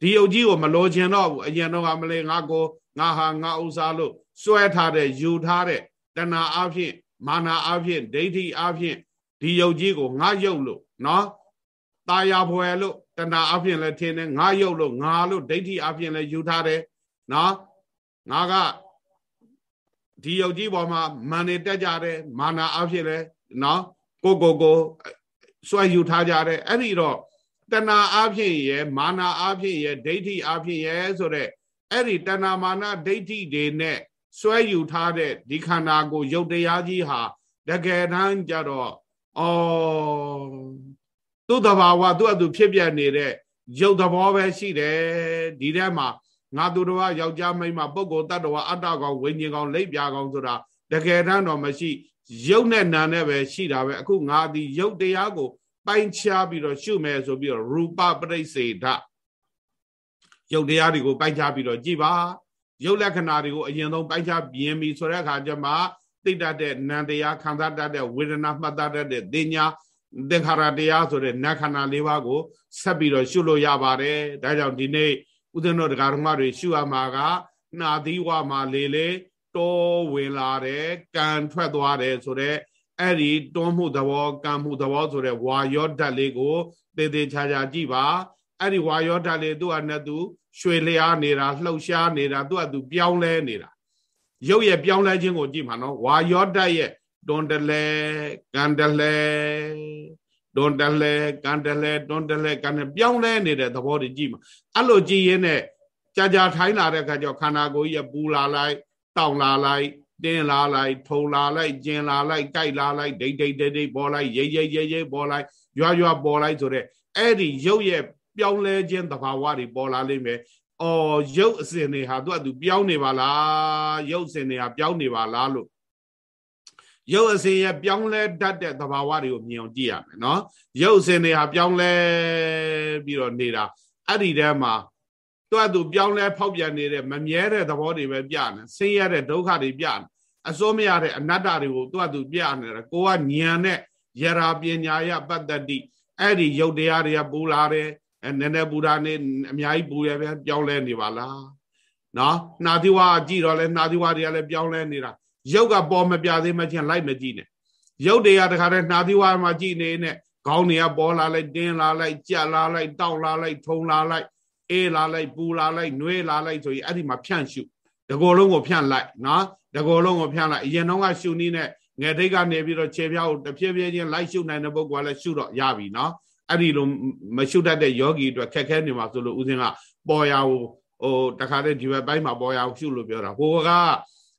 ဒီရုပ်ကြီးကိုမလိုချင်တော့ဘူးအရင်တော့ကမလဲငါကိုငါဟာငါဥစားလို့စွဲထားတဲ့ယူထားတဲ့တဏှာအဖြစ်မာနာအဖြစ်ဒိဋ္ဌိအဖြစ်ဒီယုတ်ကြီးကိုငါယုတ်လို့နော်ตาယာဖွယ်လို့ တဏှာအဖြစ်လည်းထင်တယ်ငါယုတ်လို့ငါလို့ဒိဋ္ဌိအဖြစ်လည်းယူထားတယ်နော်ငါကဒီယုတ်ကြီးပေါ်မှာမာနေတက်ကြတယ်မာနာအဖြစ်လည်းနော်ကိုကိုကိုစွဲယူထားကြတယ်အဲ့ဒီတော့တဏှာအဖြစ်ရဲ့မာနာအဖြစ်ရဲ့ဒိဋ္ဌိအဖြစ်ရဲ့ဆိုတဲ့အဲ့ဒီတဏှာမာနာဒိဋ္ဌိတွေနဲ့စွဲယူထားတဲ့ဒီခန္ဓာကိုယုတ်တရားကြီးဟာတကယ်တမ်းကြတော့အော် သူ့တဘာဝသူ့အတူဖြစ်ပြနေတဲ့ရုပ်သဘောပဲရှိတယ်ဒီထဲမှာငါသူတော်ကယောက်ျားမိန်းမပုဂ္ဂိုလ်တ attva အတ္တကောင်ဝိညာဉ်ကောင်လိပ်ပြာကောင်ဆိုတာတကယ်တမ်းတော့မရှိရုပ်နဲ့နာနဲ့ပဲရှိတာပဲအခုငါဒီရုပ်တရားကိုပိုင်းခြားပြီးတော့ရှုမယ်ဆိုပြီးတော့ရူပပရိစေဒရုပ်တရားတွေကိုပိုင်းခြားပြီးတော့ကြည်ပါရုပ်လက္ခဏာတွေကိုအရင်ဆုံးပိုင်းခြားပြင်ပြီးဆိုတဲ့အခါကျမှသိတတ်တဲ့နံတရားခံစားတတ်တဲ့ဝေဒနာမှတ်သားတတ်တဲ့သိညာ သင်္ခါရတရားဆိုတဲ့နတ်ခန္ဓာ၄ပါးကိုဆက်ပြီးတော့ရှုလို့ရပါတယ်ဒါကြောင့်ဒီနေ့ဥဒ္ဒနောတရားဓမ္မတွေရှုရမှာကနာသီဝမှာလေလေတောဝင်လာတယ်ကံထွက်သွားတယ်ဆိုတော့အဲ့ဒီတွန်းမှုသဘောကံမှုသဘောဆိုတဲ့ဝါယောဓာတ်လေးကိုသေသေးချာချာကြည့်ပါအဲ့ဒီဝါယောဓာတ်လေးသူ့အနဲ့သူရွှေလျားနေတာလှုပ်ရှားနေတာသူ့အသူပြောင်းလဲနေတာရုပ်ရဲ့ပြောင်းလဲခြင်းကိုကြည့်မှာနော်ဝါယောဓာတ်ရဲ့ တွန်တလဲကန်တလဲတွန်တလဲကန်တလဲတွန်တလဲကန်ပြောင်းလဲနေတဲ့သဘောတွေကြည့်မှာအဲ့လိုကြည့်ရင်းနဲ့ကြာကြာထိုင်းလာတဲ့အခါကျခန္ဓာကိုယ်ကြီးပူလာလိုက်တောင်လာလိုက်တင်းလာလိုက်ထုံလာလိုက်ကျင်လာလိုက်ကြိုက်လာလိုက်ဒိတ်ဒိတ်ဒိတ်ဒိတ်ပေါ်လိုက်ရိတ်ရိတ်ရိတ်ရိတ်ပေါ်လိုက်ရွာရွာပေါ်လိုက်ဆိုတဲ့အဲ့ဒီရုပ်ရဲ့ပြောင်းလဲခြင်းသဘာဝတွေပေါ်လာလိမ့်မယ်။အော်ရုပ်အစဉ်တွေဟာသူကသူပြောင်းနေပါလား။ရုပ်အစဉ်တွေဟာပြောင်းနေပါလားလို့ ရုပ်အစဉ်ရဲ့ပြောင်းလဲတတ်တဲ့သဘာဝတွေကိုမြင်အောင်ကြည့်ရမယ်နော်။ရုပ်အစဉ်တွေဟာပြောင်းလဲပြီးတော့နေတာအဲ့ဒီထဲမှာသူကသူပြောင်းလဲဖောက်ပြန်နေတဲ့မမြဲတဲ့သဘောတွေပဲပြနေဆင်းရဲတဲ့ဒုက္ခတွေပြနေအစိုးမရတဲ့အနတ္တတွေကိုသူကသူပြနေတာကိုကညံတဲ့ယရာပညာယပတ္တတိအဲ့ဒီယုတ်တရားတွေကပူလာတယ်အဲနည်းနည်းပူတာနေအများကြီးပူရပဲပြောင်းလဲနေပါလားနော်နှာသီဝါကြည့်တော့လဲနှာသီဝါတွေကလည်းပြောင်းလဲနေတာ ရုပ်ကပေါ်မပြသေးမှချင်းလိုက်မကြည့်နဲ့ရုပ်တွေကတခါတည်းနှာသီဝါမှာကြည့်နေနဲ့ခေါင်းတွေကပေါ်လာလိုက်တင်းလာလိုက်ကြက်လာလိုက်တောက်လာလိုက်ထုံလာလိုက်အေးလာလိုက်ပူလာလိုက်နှွေးလာလိုက်ဆိုရင်အဲ့ဒီမှာဖြန့်ရှုတကောလုံးကိုဖြန့်လိုက်နော်တကောလုံးကိုဖြန့်လိုက်အရင်တော့ကရှုနည်းနဲ့ငယ်ထိတ်ကနေပြီးတော့ခြေဖြားကိုတဖြည်းဖြည်းချင်းလိုက်ရှုနိုင်တဲ့ပုဂ္ဂိုလ်ကလည်းရှုတော့ရပြီနော်အဲ့ဒီလိုမရှုတတ်တဲ့ယောဂီအတွက်ခက်ခဲနေမှာဆိုလို့ဦးဇင်းကပေါ်ရကိုဟိုတခါတည်းဒီဘက်ပိုင်းမှာပေါ်ရကိုရှုလို့ပြောတာဟိုက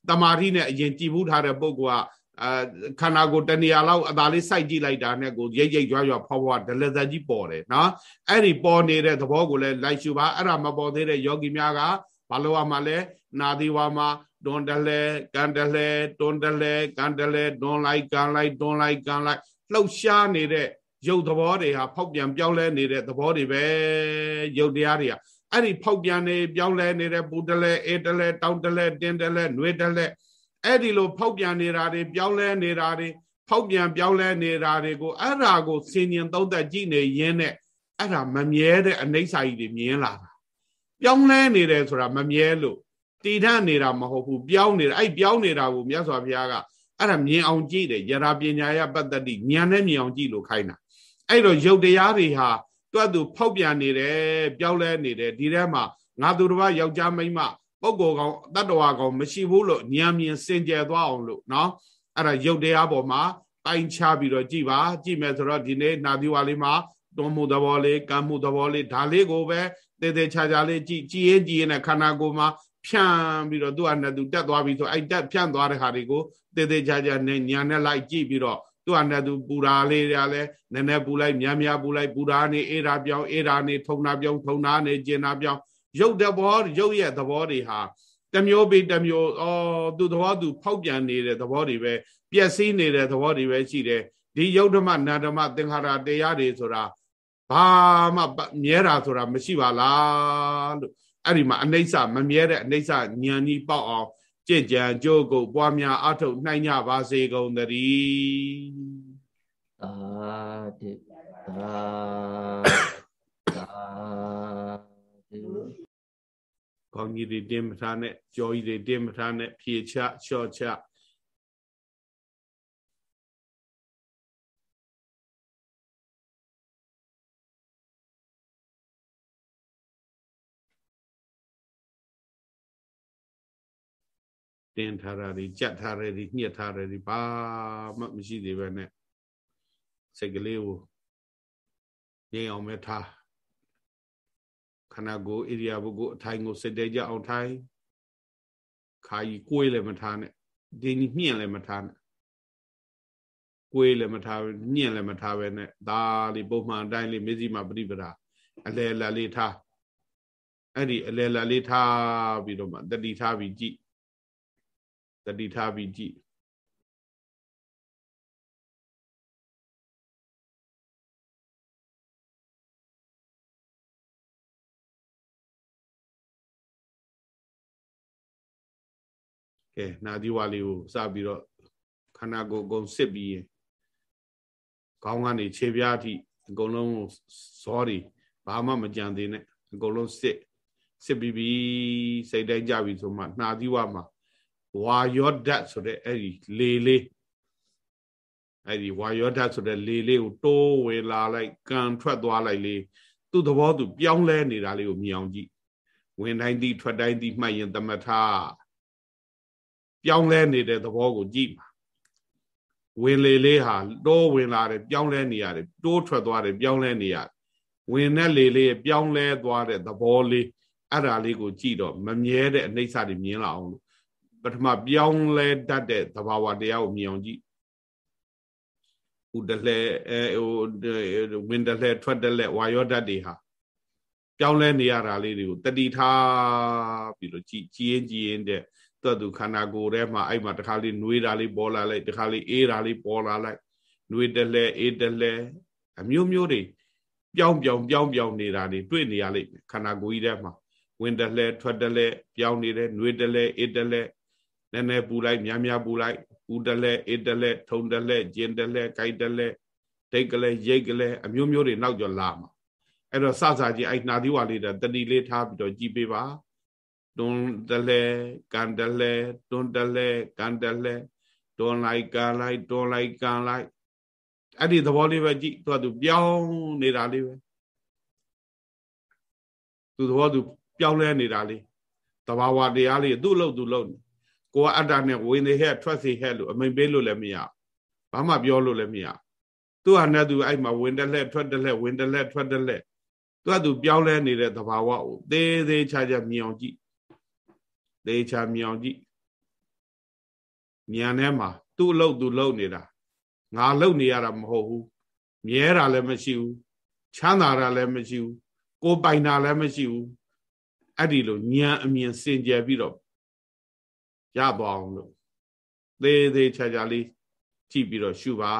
တမာတိနဲ့အရင်ကြည်ဘူးထားတဲ့ပုဂ္ဂိုလ်ကအာခန္ဓာကိုယ်တဏှာလောက်အသာလေးစိုက်ကြည့်လိုက်တာနဲ့ကိုရိတ်ရိတ်ကြွားကြွားဖွားဖွားဒလဇက်ကြီးပေါ်တယ်နော်အဲ့ဒီပေါ်နေတဲ့သဘောကိုလည်းလိုက်ရှုပါအဲ့ဒါမပေါ်သေးတဲ့ယောဂီများကဘာလို့ရမှာလဲနာသီဝါမှာတွန်တလဲကန်တလဲတွန်တလဲကန်တလဲတွန်လိုက်ကန်လိုက်တွန်လိုက်ကန်လိုက်လှုပ်ရှားနေတဲ့ရုပ်သဘောတွေဟာဖောက်ပြန်ပြောင်းလဲနေတဲ့သဘောတွေပဲရုပ်တရားတွေက အဲ့ဒီဖောက်ပြန်နေပြောင်းလဲနေတဲ့ပူတလဲအေးတလဲတောင်းတလဲတင်းတလဲနှွေးတလဲအဲ့ဒီလိုဖောက်ပြန်နေတာတွေပြောင်းလဲနေတာတွေဖောက်ပြန်ပြောင်းလဲနေတာတွေကိုအဲ့ဓာကိုဆင်ញင်သုံးသက်ကြည့်နေရင်းနဲ့အဲ့ဒါမမြဲတဲ့အနိစ္စကြီးတွေမြင်လာတာပြောင်းလဲနေတယ်ဆိုတာမမြဲလို့တည်ထနေတာမဟုတ်ဘူးပြောင်းနေတာအဲ့ပြောင်းနေတာကိုမြတ်စွာဘုရားကအဲ့ဒါမြင်အောင်ကြည့်တယ်ယရာပညာယပတ္တတိဉာဏ်နဲ့မြင်အောင်ကြည့်လို့ခိုင်းတာအဲ့တော့ယုတ်တရားတွေဟာ သူ့အတူဖောက်ပြန်နေတယ်ပြောင်းလဲနေတယ်ဒီထဲမှာငါသူတစ်ပါးယောက်ျားမိန်းမပုဂ္ဂိုလ်ကောင်တတ္တဝါကောင်မရှိဘူးလို့ဉာဏ်မြင်စင်ကြယ်သွားအောင်လို့เนาะအဲ့ဒါယုတ်တရားပေါ်မှာပိုင်းခြားပြီးတော့ကြည်ပါကြည်မယ်ဆိုတော့ဒီနေ့နာသီဝါလေးမှာတွန်းမှုသဘောလေးကံမှုသဘောလေးဒါလေးကိုပဲတည်တည်ချာချာလေးကြည်ကြည်ရင်ကြည်ရင်ခန္ဓာကိုယ်မှာဖြန့်ပြီးတော့သူ့အနဲ့သူတက်သွားပြီဆိုအဲ့တက်ဖြန့်သွားတဲ့ခါတွေကိုတည်တည်ချာချာနဲ့ညာနဲ့လိုက်ကြည့်ပြီးတော့ သူ့အနဲ့သူပူရာလေးတွေကလည်းနည်းနည်းပူလိုက်များများပူလိုက်ပူရာနေအေးရာပြောင်းအေးရာနေထုံနာပြောင်းထုံနာနေကျင်နာပြောင်းရုပ်တဘောရုပ်ရဲ့သဘောတွေဟာတမျိုးပြီးတမျိုးအော်သူသဘောသူဖောက်ပြန်နေတဲ့သဘောတွေပဲပျက်စီးနေတဲ့သဘောတွေပဲရှိတယ်ဒီယုတ်ဓမ္မနာဓမ္မသင်္ခါရတရားတွေဆိုတာဘာမှမြဲတာဆိုတာမရှိပါလားလို့အဲ့ဒီမှာအနိစ္စမမြဲတဲ့အနိစ္စဉာဏ်ကြီးပေါက်အောင် ကြင်ကြံကြိုးကိုပွားများအထုတ်နှိုင်းကြပါစေကုန်သတည်းသာတိသာသာခေါင်းကြီးတွေတင်းမထားနဲ့ကြောကြီးတွေတင်းမထားနဲ့ဖြေချလျှော့ချ တင်းထားတာတွေကြက်ထားတယ်တွေညှက်ထားတယ်တွေဘာမှမရှိသေးပဲနဲ့စိတ်ကလေးကိုငြိမ်အောင်ပဲထားခန္ဓာကိုယ်ဣရိယာပုကိုအထိုင်ကိုစတဲ့ကြအောင်ထိုင်ခါကြီးကိုယ်လည်းမထားနဲ့ဒီညှင့်လည်းမထားနဲ့ကိုယ်လည်းမထားညှင့်လည်းမထားပဲနဲ့ဒါလေးပုံမှန်အတိုင်းလေးမေဇိမပရိပဒါအလဲလာလေးထားအဲ့ဒီအလဲလာလေးထားပြီးတော့မှတတိထားပြီးကြည့် သတိထားပြီးကြည့်ကဲနာဒီဝါလေးကိုစပြီးတော့ခန္ဓာကိုယ်အကုန်စစ်ပြီးခေါင်းကနေခြေပြားအထိအကုန်လုံးဇောတွေဘာမှမကြံသေးနဲ့အကုန်လုံးစစ်စစ်ပြီးပြီးစိတ်တိုင်းကြပြီဆိုမှနာဒီဝါမှာ ဝါယောဓာတ်ဆိုတဲ့အဲ့ဒီလေလေးအဲ့ဒီဝါယောဓာတ်ဆိုတဲ့လေလေးကိုတိုးဝေလာလိုက်ကံထွက်သွားလိုက်လေသူ့သဘောသူပြောင်းလဲနေတာလေးကိုမြင်အောင်ကြည့်ဝင်တိုင်းသည်ထွက်တိုင်းသည်မှတ်ရင်သမထပြောင်းလဲနေတဲ့သဘောကိုကြည့်ပါဝင်လေလေးဟာတိုးဝင်လာတယ်ပြောင်းလဲနေရတယ်တိုးထွက်သွားတယ်ပြောင်းလဲနေရတယ်ဝင်တဲ့လေလေးပြောင်းလဲသွားတဲ့သဘောလေးအဲ့ဒါလေးကိုကြည့်တော့မမြဲတဲ့အနှိစ္စတွေမြင်လာအောင်လို့ ပထမပြောင်းလဲတတ်တဲ့သဘာဝတရားကိုမြင်အောင်ကြည့်ဥဒလဲအဲဟိုဝင်တလဲထွက်တလဲဝါယောဓာတ်တွေဟာပြောင်းလဲနေရတာလေးတွေကိုတတိထားပြီးတော့ကြည်ကြည်ရင်ကြည်ရင်တဲ့သူ့သူခန္ဓာကိုယ်ထဲမှာအဲ့မှာတခါလေးနှွေးတာလေးပေါ်လာလိုက်တခါလေးအေးတာလေးပေါ်လာလိုက်နှွေးတလဲအေးတလဲအမျိုးမျိုးတွေပြောင်းပြောင်းပြောင်းပြောင်းနေတာတွေတွေ့နေရလိမ့်မယ်ခန္ဓာကိုယ်ကြီးထဲမှာဝင်တလဲထွက်တလဲပြောင်းနေတယ်နှွေးတလဲအေးတလဲ နည်းနည်းပူလိုက်များများပူလိုက်ပူတလဲအေးတလဲထုံတလဲကျင်တလဲကြိုက်တလဲဒိတ်ကလေးရိတ်ကလေးအမျိုးမျိုးတွေနောက်ကျော်လာမှာအဲ့တော့စစကြီးအဲ့နာသီဝါလေးတတိလေးထားပြီးတော့ကြည်ပေးပါတွန်းတလဲကန်တလဲတွန်းတလဲကန်တလဲတွန်းလိုက်ကန်လိုက်တွန်းလိုက်ကန်လိုက်အဲ့ဒီသဘောလေးပဲကြည့်သူကသူပြောင်းနေတာလေးပဲသူသဘောသူပြောင်းလဲနေတာလေးတဘာဝတရားလေးသူ့လို့သူ့လို့ ကိုကအတ္တနဲ့ဝင်နေဟဲ့ထွက်စီဟဲ့လို့အမိန်ပေးလို့လည်းမရဘာမှပြောလို့လည်းမရသူ့ဟာနဲ့သူအဲ့မှာဝင်တယ်လက်ထွက်တယ်လက်ဝင်တယ်လက်ထွက်တယ်လက်သူကသူပြောင်းလဲနေတဲ့သဘာဝကိုသေးသေးချာချာမြင်အောင်ကြည့်သေးချာမြင်အောင်ကြည့်ဉာဏ်ထဲမှာသူ့အလုပ်သူလုပ်နေတာငါလုပ်နေရတာမဟုတ်ဘူးမြဲတာလည်းမရှိဘူးချမ်းသာတာလည်းမရှိဘူးကိုပိုင်တာလည်းမရှိဘူးအဲ့ဒီလိုဉာဏ်အမြင်စင်ကြယ်ပြီးတော့ ရသွားအောင်လို့သေးသေးချာချာလေးကြည့်ပြီးတော့ရှုပါ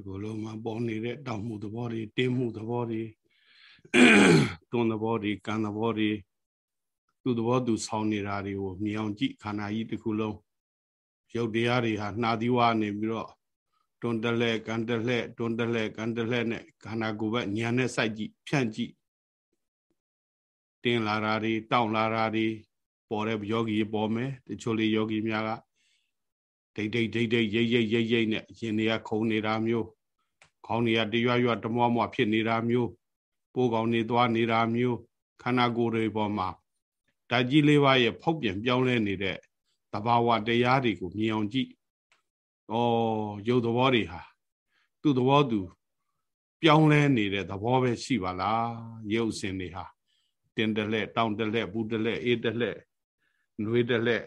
ဒီကိုယ်လုံးမှာပေါ်နေတဲ့တောက်မှုသဘောတွေတင်းမှုသဘောတွေတွန်းသဘောတွေကံသဘောတွေသူ့သဘောသူဆောင်းနေတာတွေကိုမြင်အောင်ကြည့်ခန္ဓာကြီးတစ်ခုလုံးရုပ်တရားတွေဟာနှာသီးဝါနေပြီးတော့တွန်းတလဲကန်တလဲတွန်းတလဲကန်တလဲနဲ့ခန္ဓာကိုယ်ပဲညာနဲ့စိုက်ကြည့်ဖြန့်ကြည့်တင်းလာတာတွေတောင့်လာတာတွေပေါ်တဲ့ယောဂီပေါ်မယ်တချို့လေးယောဂီများက ဒိတ်ဒိတ်ဒိတ်ဒိတ်ရိတ်ရိတ်ရိတ်ရိတ်နဲ့ရင်တွေကခုံနေတာမျိုးခေါင်းတွေကတရွရွတမွားမွားဖြစ်နေတာမျိုးပိုးကောင်နေသွားနေတာမျိုးခန္ဓာကိုယ်တွေပေါ်မှာဓာတ်ကြီးလေးပါးရဲ့ဖောက်ပြန်ပြောင်းလဲနေတဲ့သဘာဝတရားတွေကိုမြင်အောင်ကြည့်။ဩရုပ်သဘောတွေဟာသူ့သဘောသူပြောင်းလဲနေတဲ့သဘောပဲရှိပါလား။ရုပ်စင်တွေဟာတင်တလဲတောင်းတလဲဘူးတလဲအေးတလဲနှွေးတလဲ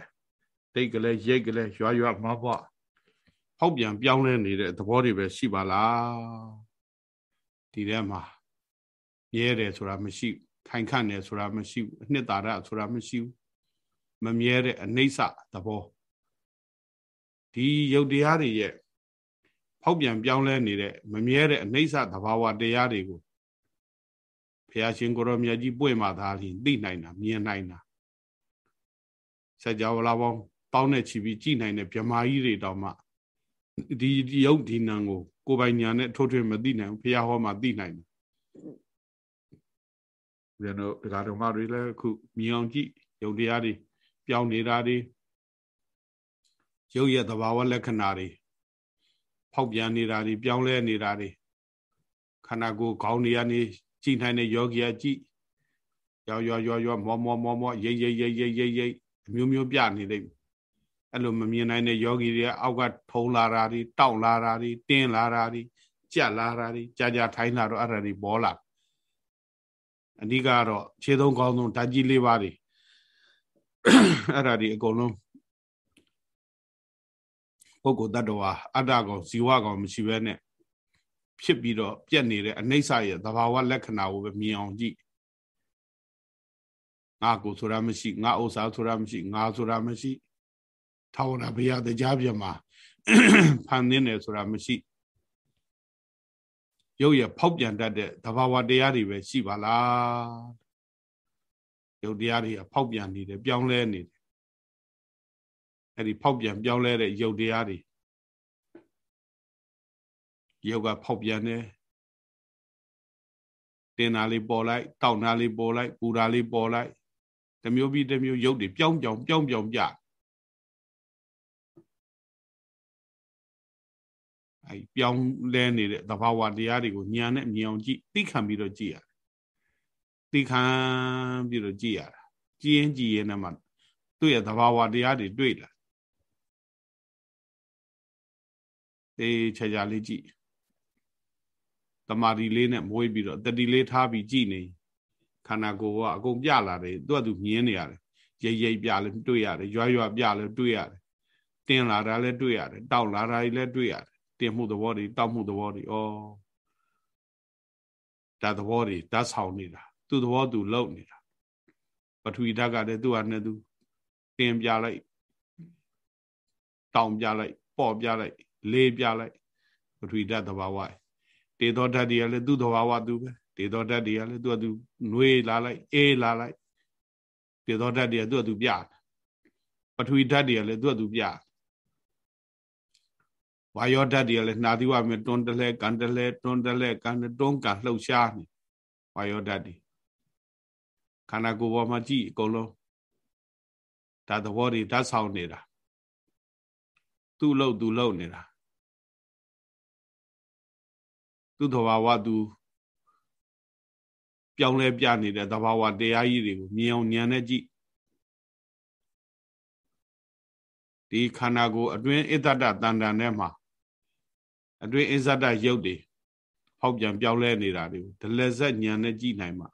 တိတ်ကလေးရိတ်ကလေးရွာရွာမဖွားဖောက်ပြန်ပြောင်းလဲနေတဲ့သဘောတွေပဲရှိပါလား။ဒီထဲမှာမြဲတယ်ဆိုတာမရှိဘူးခိုင်ခန့်တယ်ဆိုတာမရှိဘူးအနှစ်သာရဆိုတာမရှိဘူးမမြဲတဲ့အနိစ္စသဘောဒီယုတ်တရားတွေရဲ့ဖောက်ပြန်ပြောင်းလဲနေတဲ့မမြဲတဲ့အနိစ္စသဘာဝတရားတွေကိုဘုရားရှင်ကိုရောမြတ်ကြီးပွင့်မှသာလျှင်သိနိုင်တာမြင်နိုင်တာစัจ java လာပေါင်း ပေါင်းနဲ့ချီပြီးကြည်နိုင်တဲ့ဗြဟ္မာကြီးတွေတောင်မှဒီယုတ်ဒီနံကိုကိုယ်ပိုင်ညာနဲ့ထိုးထွင်းမသိနိုင်ဘူးဘုရားဟောမှသိနိုင်တယ်ဘယ်တော့ဒကာတော်မတွေလည်းအခုမြင်အောင်ကြည့်ယုတ်တရားတွေပြောင်းနေတာတွေရုပ်ရဲ့သဘာဝလက္ခဏာတွေဖောက်ပြန်နေတာတွေပြောင်းလဲနေတာတွေခန္ဓာကိုယ်ခေါင်းတွေကနေကြည်နိုင်တဲ့ယောဂီကကြည်ရောရောရောရောမောမောမောမောရိတ်ရိတ်ရိတ်ရိတ်ရိတ်ရိတ်အမျိုးမျိုးပြနေလိမ့်မယ် အဲ့လိုမမြင်နိုင်တဲ့ယောဂီတွေအောက်ကထုံလာတာတွေတောက်လာတာတွေတင်းလာတာတွေကြက်လာတာတွေကြာကြာထိုင်းလာတော့အဲ့ဒါတွေပေါ်လာအဓိကတော့ခြေသုံးကောင်းဆုံးဓာတ်ကြီးလေးပါးတွေအဲ့ဒါဒီအကုန်လုံးပုဂ္ဂိုလ်တ attva အတ္တကောင်ဇီဝကောင်မရှိဘဲနဲ့ဖြစ်ပြီးတော့ပြက်နေတဲ့အနိစ္စရဲ့သဘာဝလက္ခဏာကိုပဲမြင်အောင်ကြည့်ငါကိုဆိုတာမရှိငါဥစ္စာဆိုတာမရှိငါဆိုတာမရှိ ထာဝရဘုရားတရားပြမှာဖန်သင်းတယ်ဆိုတာမရှိရုပ်ရဖောက်ပြန်တတ်တဲ့သဘာဝတရားတွေပဲရှိပါလားရုပ်တရားတွေကဖောက်ပြန်နေတယ်ပြောင်းလဲနေတယ်အဲ့ဒီဖောက်ပြန်ပြောင်းလဲတဲ့ရုပ်တရားတွေရုပ်ကဖောက်ပြန်တယ်တင်တာလေးပေါ်လိုက်တောက်တာလေးပေါ်လိုက်ပူတာလေးပေါ်လိုက်တမျိုးပြီးတမျိုးရုပ်တွေပြောင်းပြောင်းပြောင်းပြောင်းပြ အဲပြောင်းလဲနေတဲ့သဘာဝတရားတွေကိုညာနဲ့မြင်အောင်ကြည့်သိခံပြီးတော့ကြည့်ရတယ်သိခံပြီးတော့ကြည့်ရတာကြည်ရင်ကြည်ရင်နဲ့မှသူ့ရဲ့သဘာဝတရားတွေတွေ့လာအေးချာချာလေးကြည့်တမာဒီလေးနဲ့မွေးပြီးတော့တတိလေးထားပြီးကြည့်နေခန္ဓာကိုယ်ကအကုန်ပြလာတယ်သူကသူမြင်နေရတယ်ရိပ်ရိပ်ပြလည်းတွေ့ရတယ်ရွာရွာပြလည်းတွေ့ရတယ်တင်းလာတာလည်းတွေ့ရတယ်တောက်လာတာလည်းတွေ့ရတယ် တင်မှုသဘောတွေတောက်မှုသဘောတွေဩဒါသဘောတွေဓာတ်ဆောင်နေတာသူ့သဘောသူလုံနေတာပထဝီဓာတ်ကလည်းသူ့ဟာနဲ့သူတင်ပြလိုက်တောင်ပြလိုက်ပေါ့ပြလိုက်လေးပြလိုက်ပထဝီဓာတ်သဘာဝတေသောဓာတ်တွေကလည်းသူ့သဘာဝသူပဲတေသောဓာတ်တွေကလည်းသူ့ဟာသူနှွေးလာလိုက်အေးလာလိုက်တေသောဓာတ်တွေကသူ့ဟာသူပြပထဝီဓာတ်တွေကလည်းသူ့ဟာသူပြ ဝါယောဓာတ်တွေကလည်းနှာသီးဝမြတွန်းတလဲကန်တလဲတွန်းတလဲကန်တွန်းကန်လှုပ်ရှားနေဝါယောဓာတ်တွေခန္ဓာကိုယ်ပေါ်မှာကြည့်အကုန်လုံးဒါသဘောတွေဓာတ်ဆောင်နေတာသူ့လို့သူ့လို့နေတာသူ့သဘာဝသူပြောင်းလဲပြနေတဲ့သဘာဝတရားကြီးတွေကိုမြင်အောင်ဉာဏ်နဲ့ကြည့်ဒီခန္ဓာကိုယ်အတွင်းအစ္ဆဒတန်တန်ထဲမှာ အတွင်းအစ္ဆဒရုပ်တွေဟောက်ပြန်ပြောင်းလဲနေတာတွေကိုဒလဇက်ဉာဏ်နဲ့ကြည့်နိုင်မှာ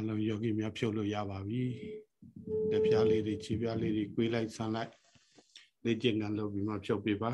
အလုံးယောဂီများဖြုတ်လို့ရပါပြီလက်ဖြားလေးတွေခြေဖြားလေးတွေ꿰လိုက်ဆန်လိုက်လေ့ကျင့်ကန်လုပ်ပြီးမှဖြုတ်ပြပါ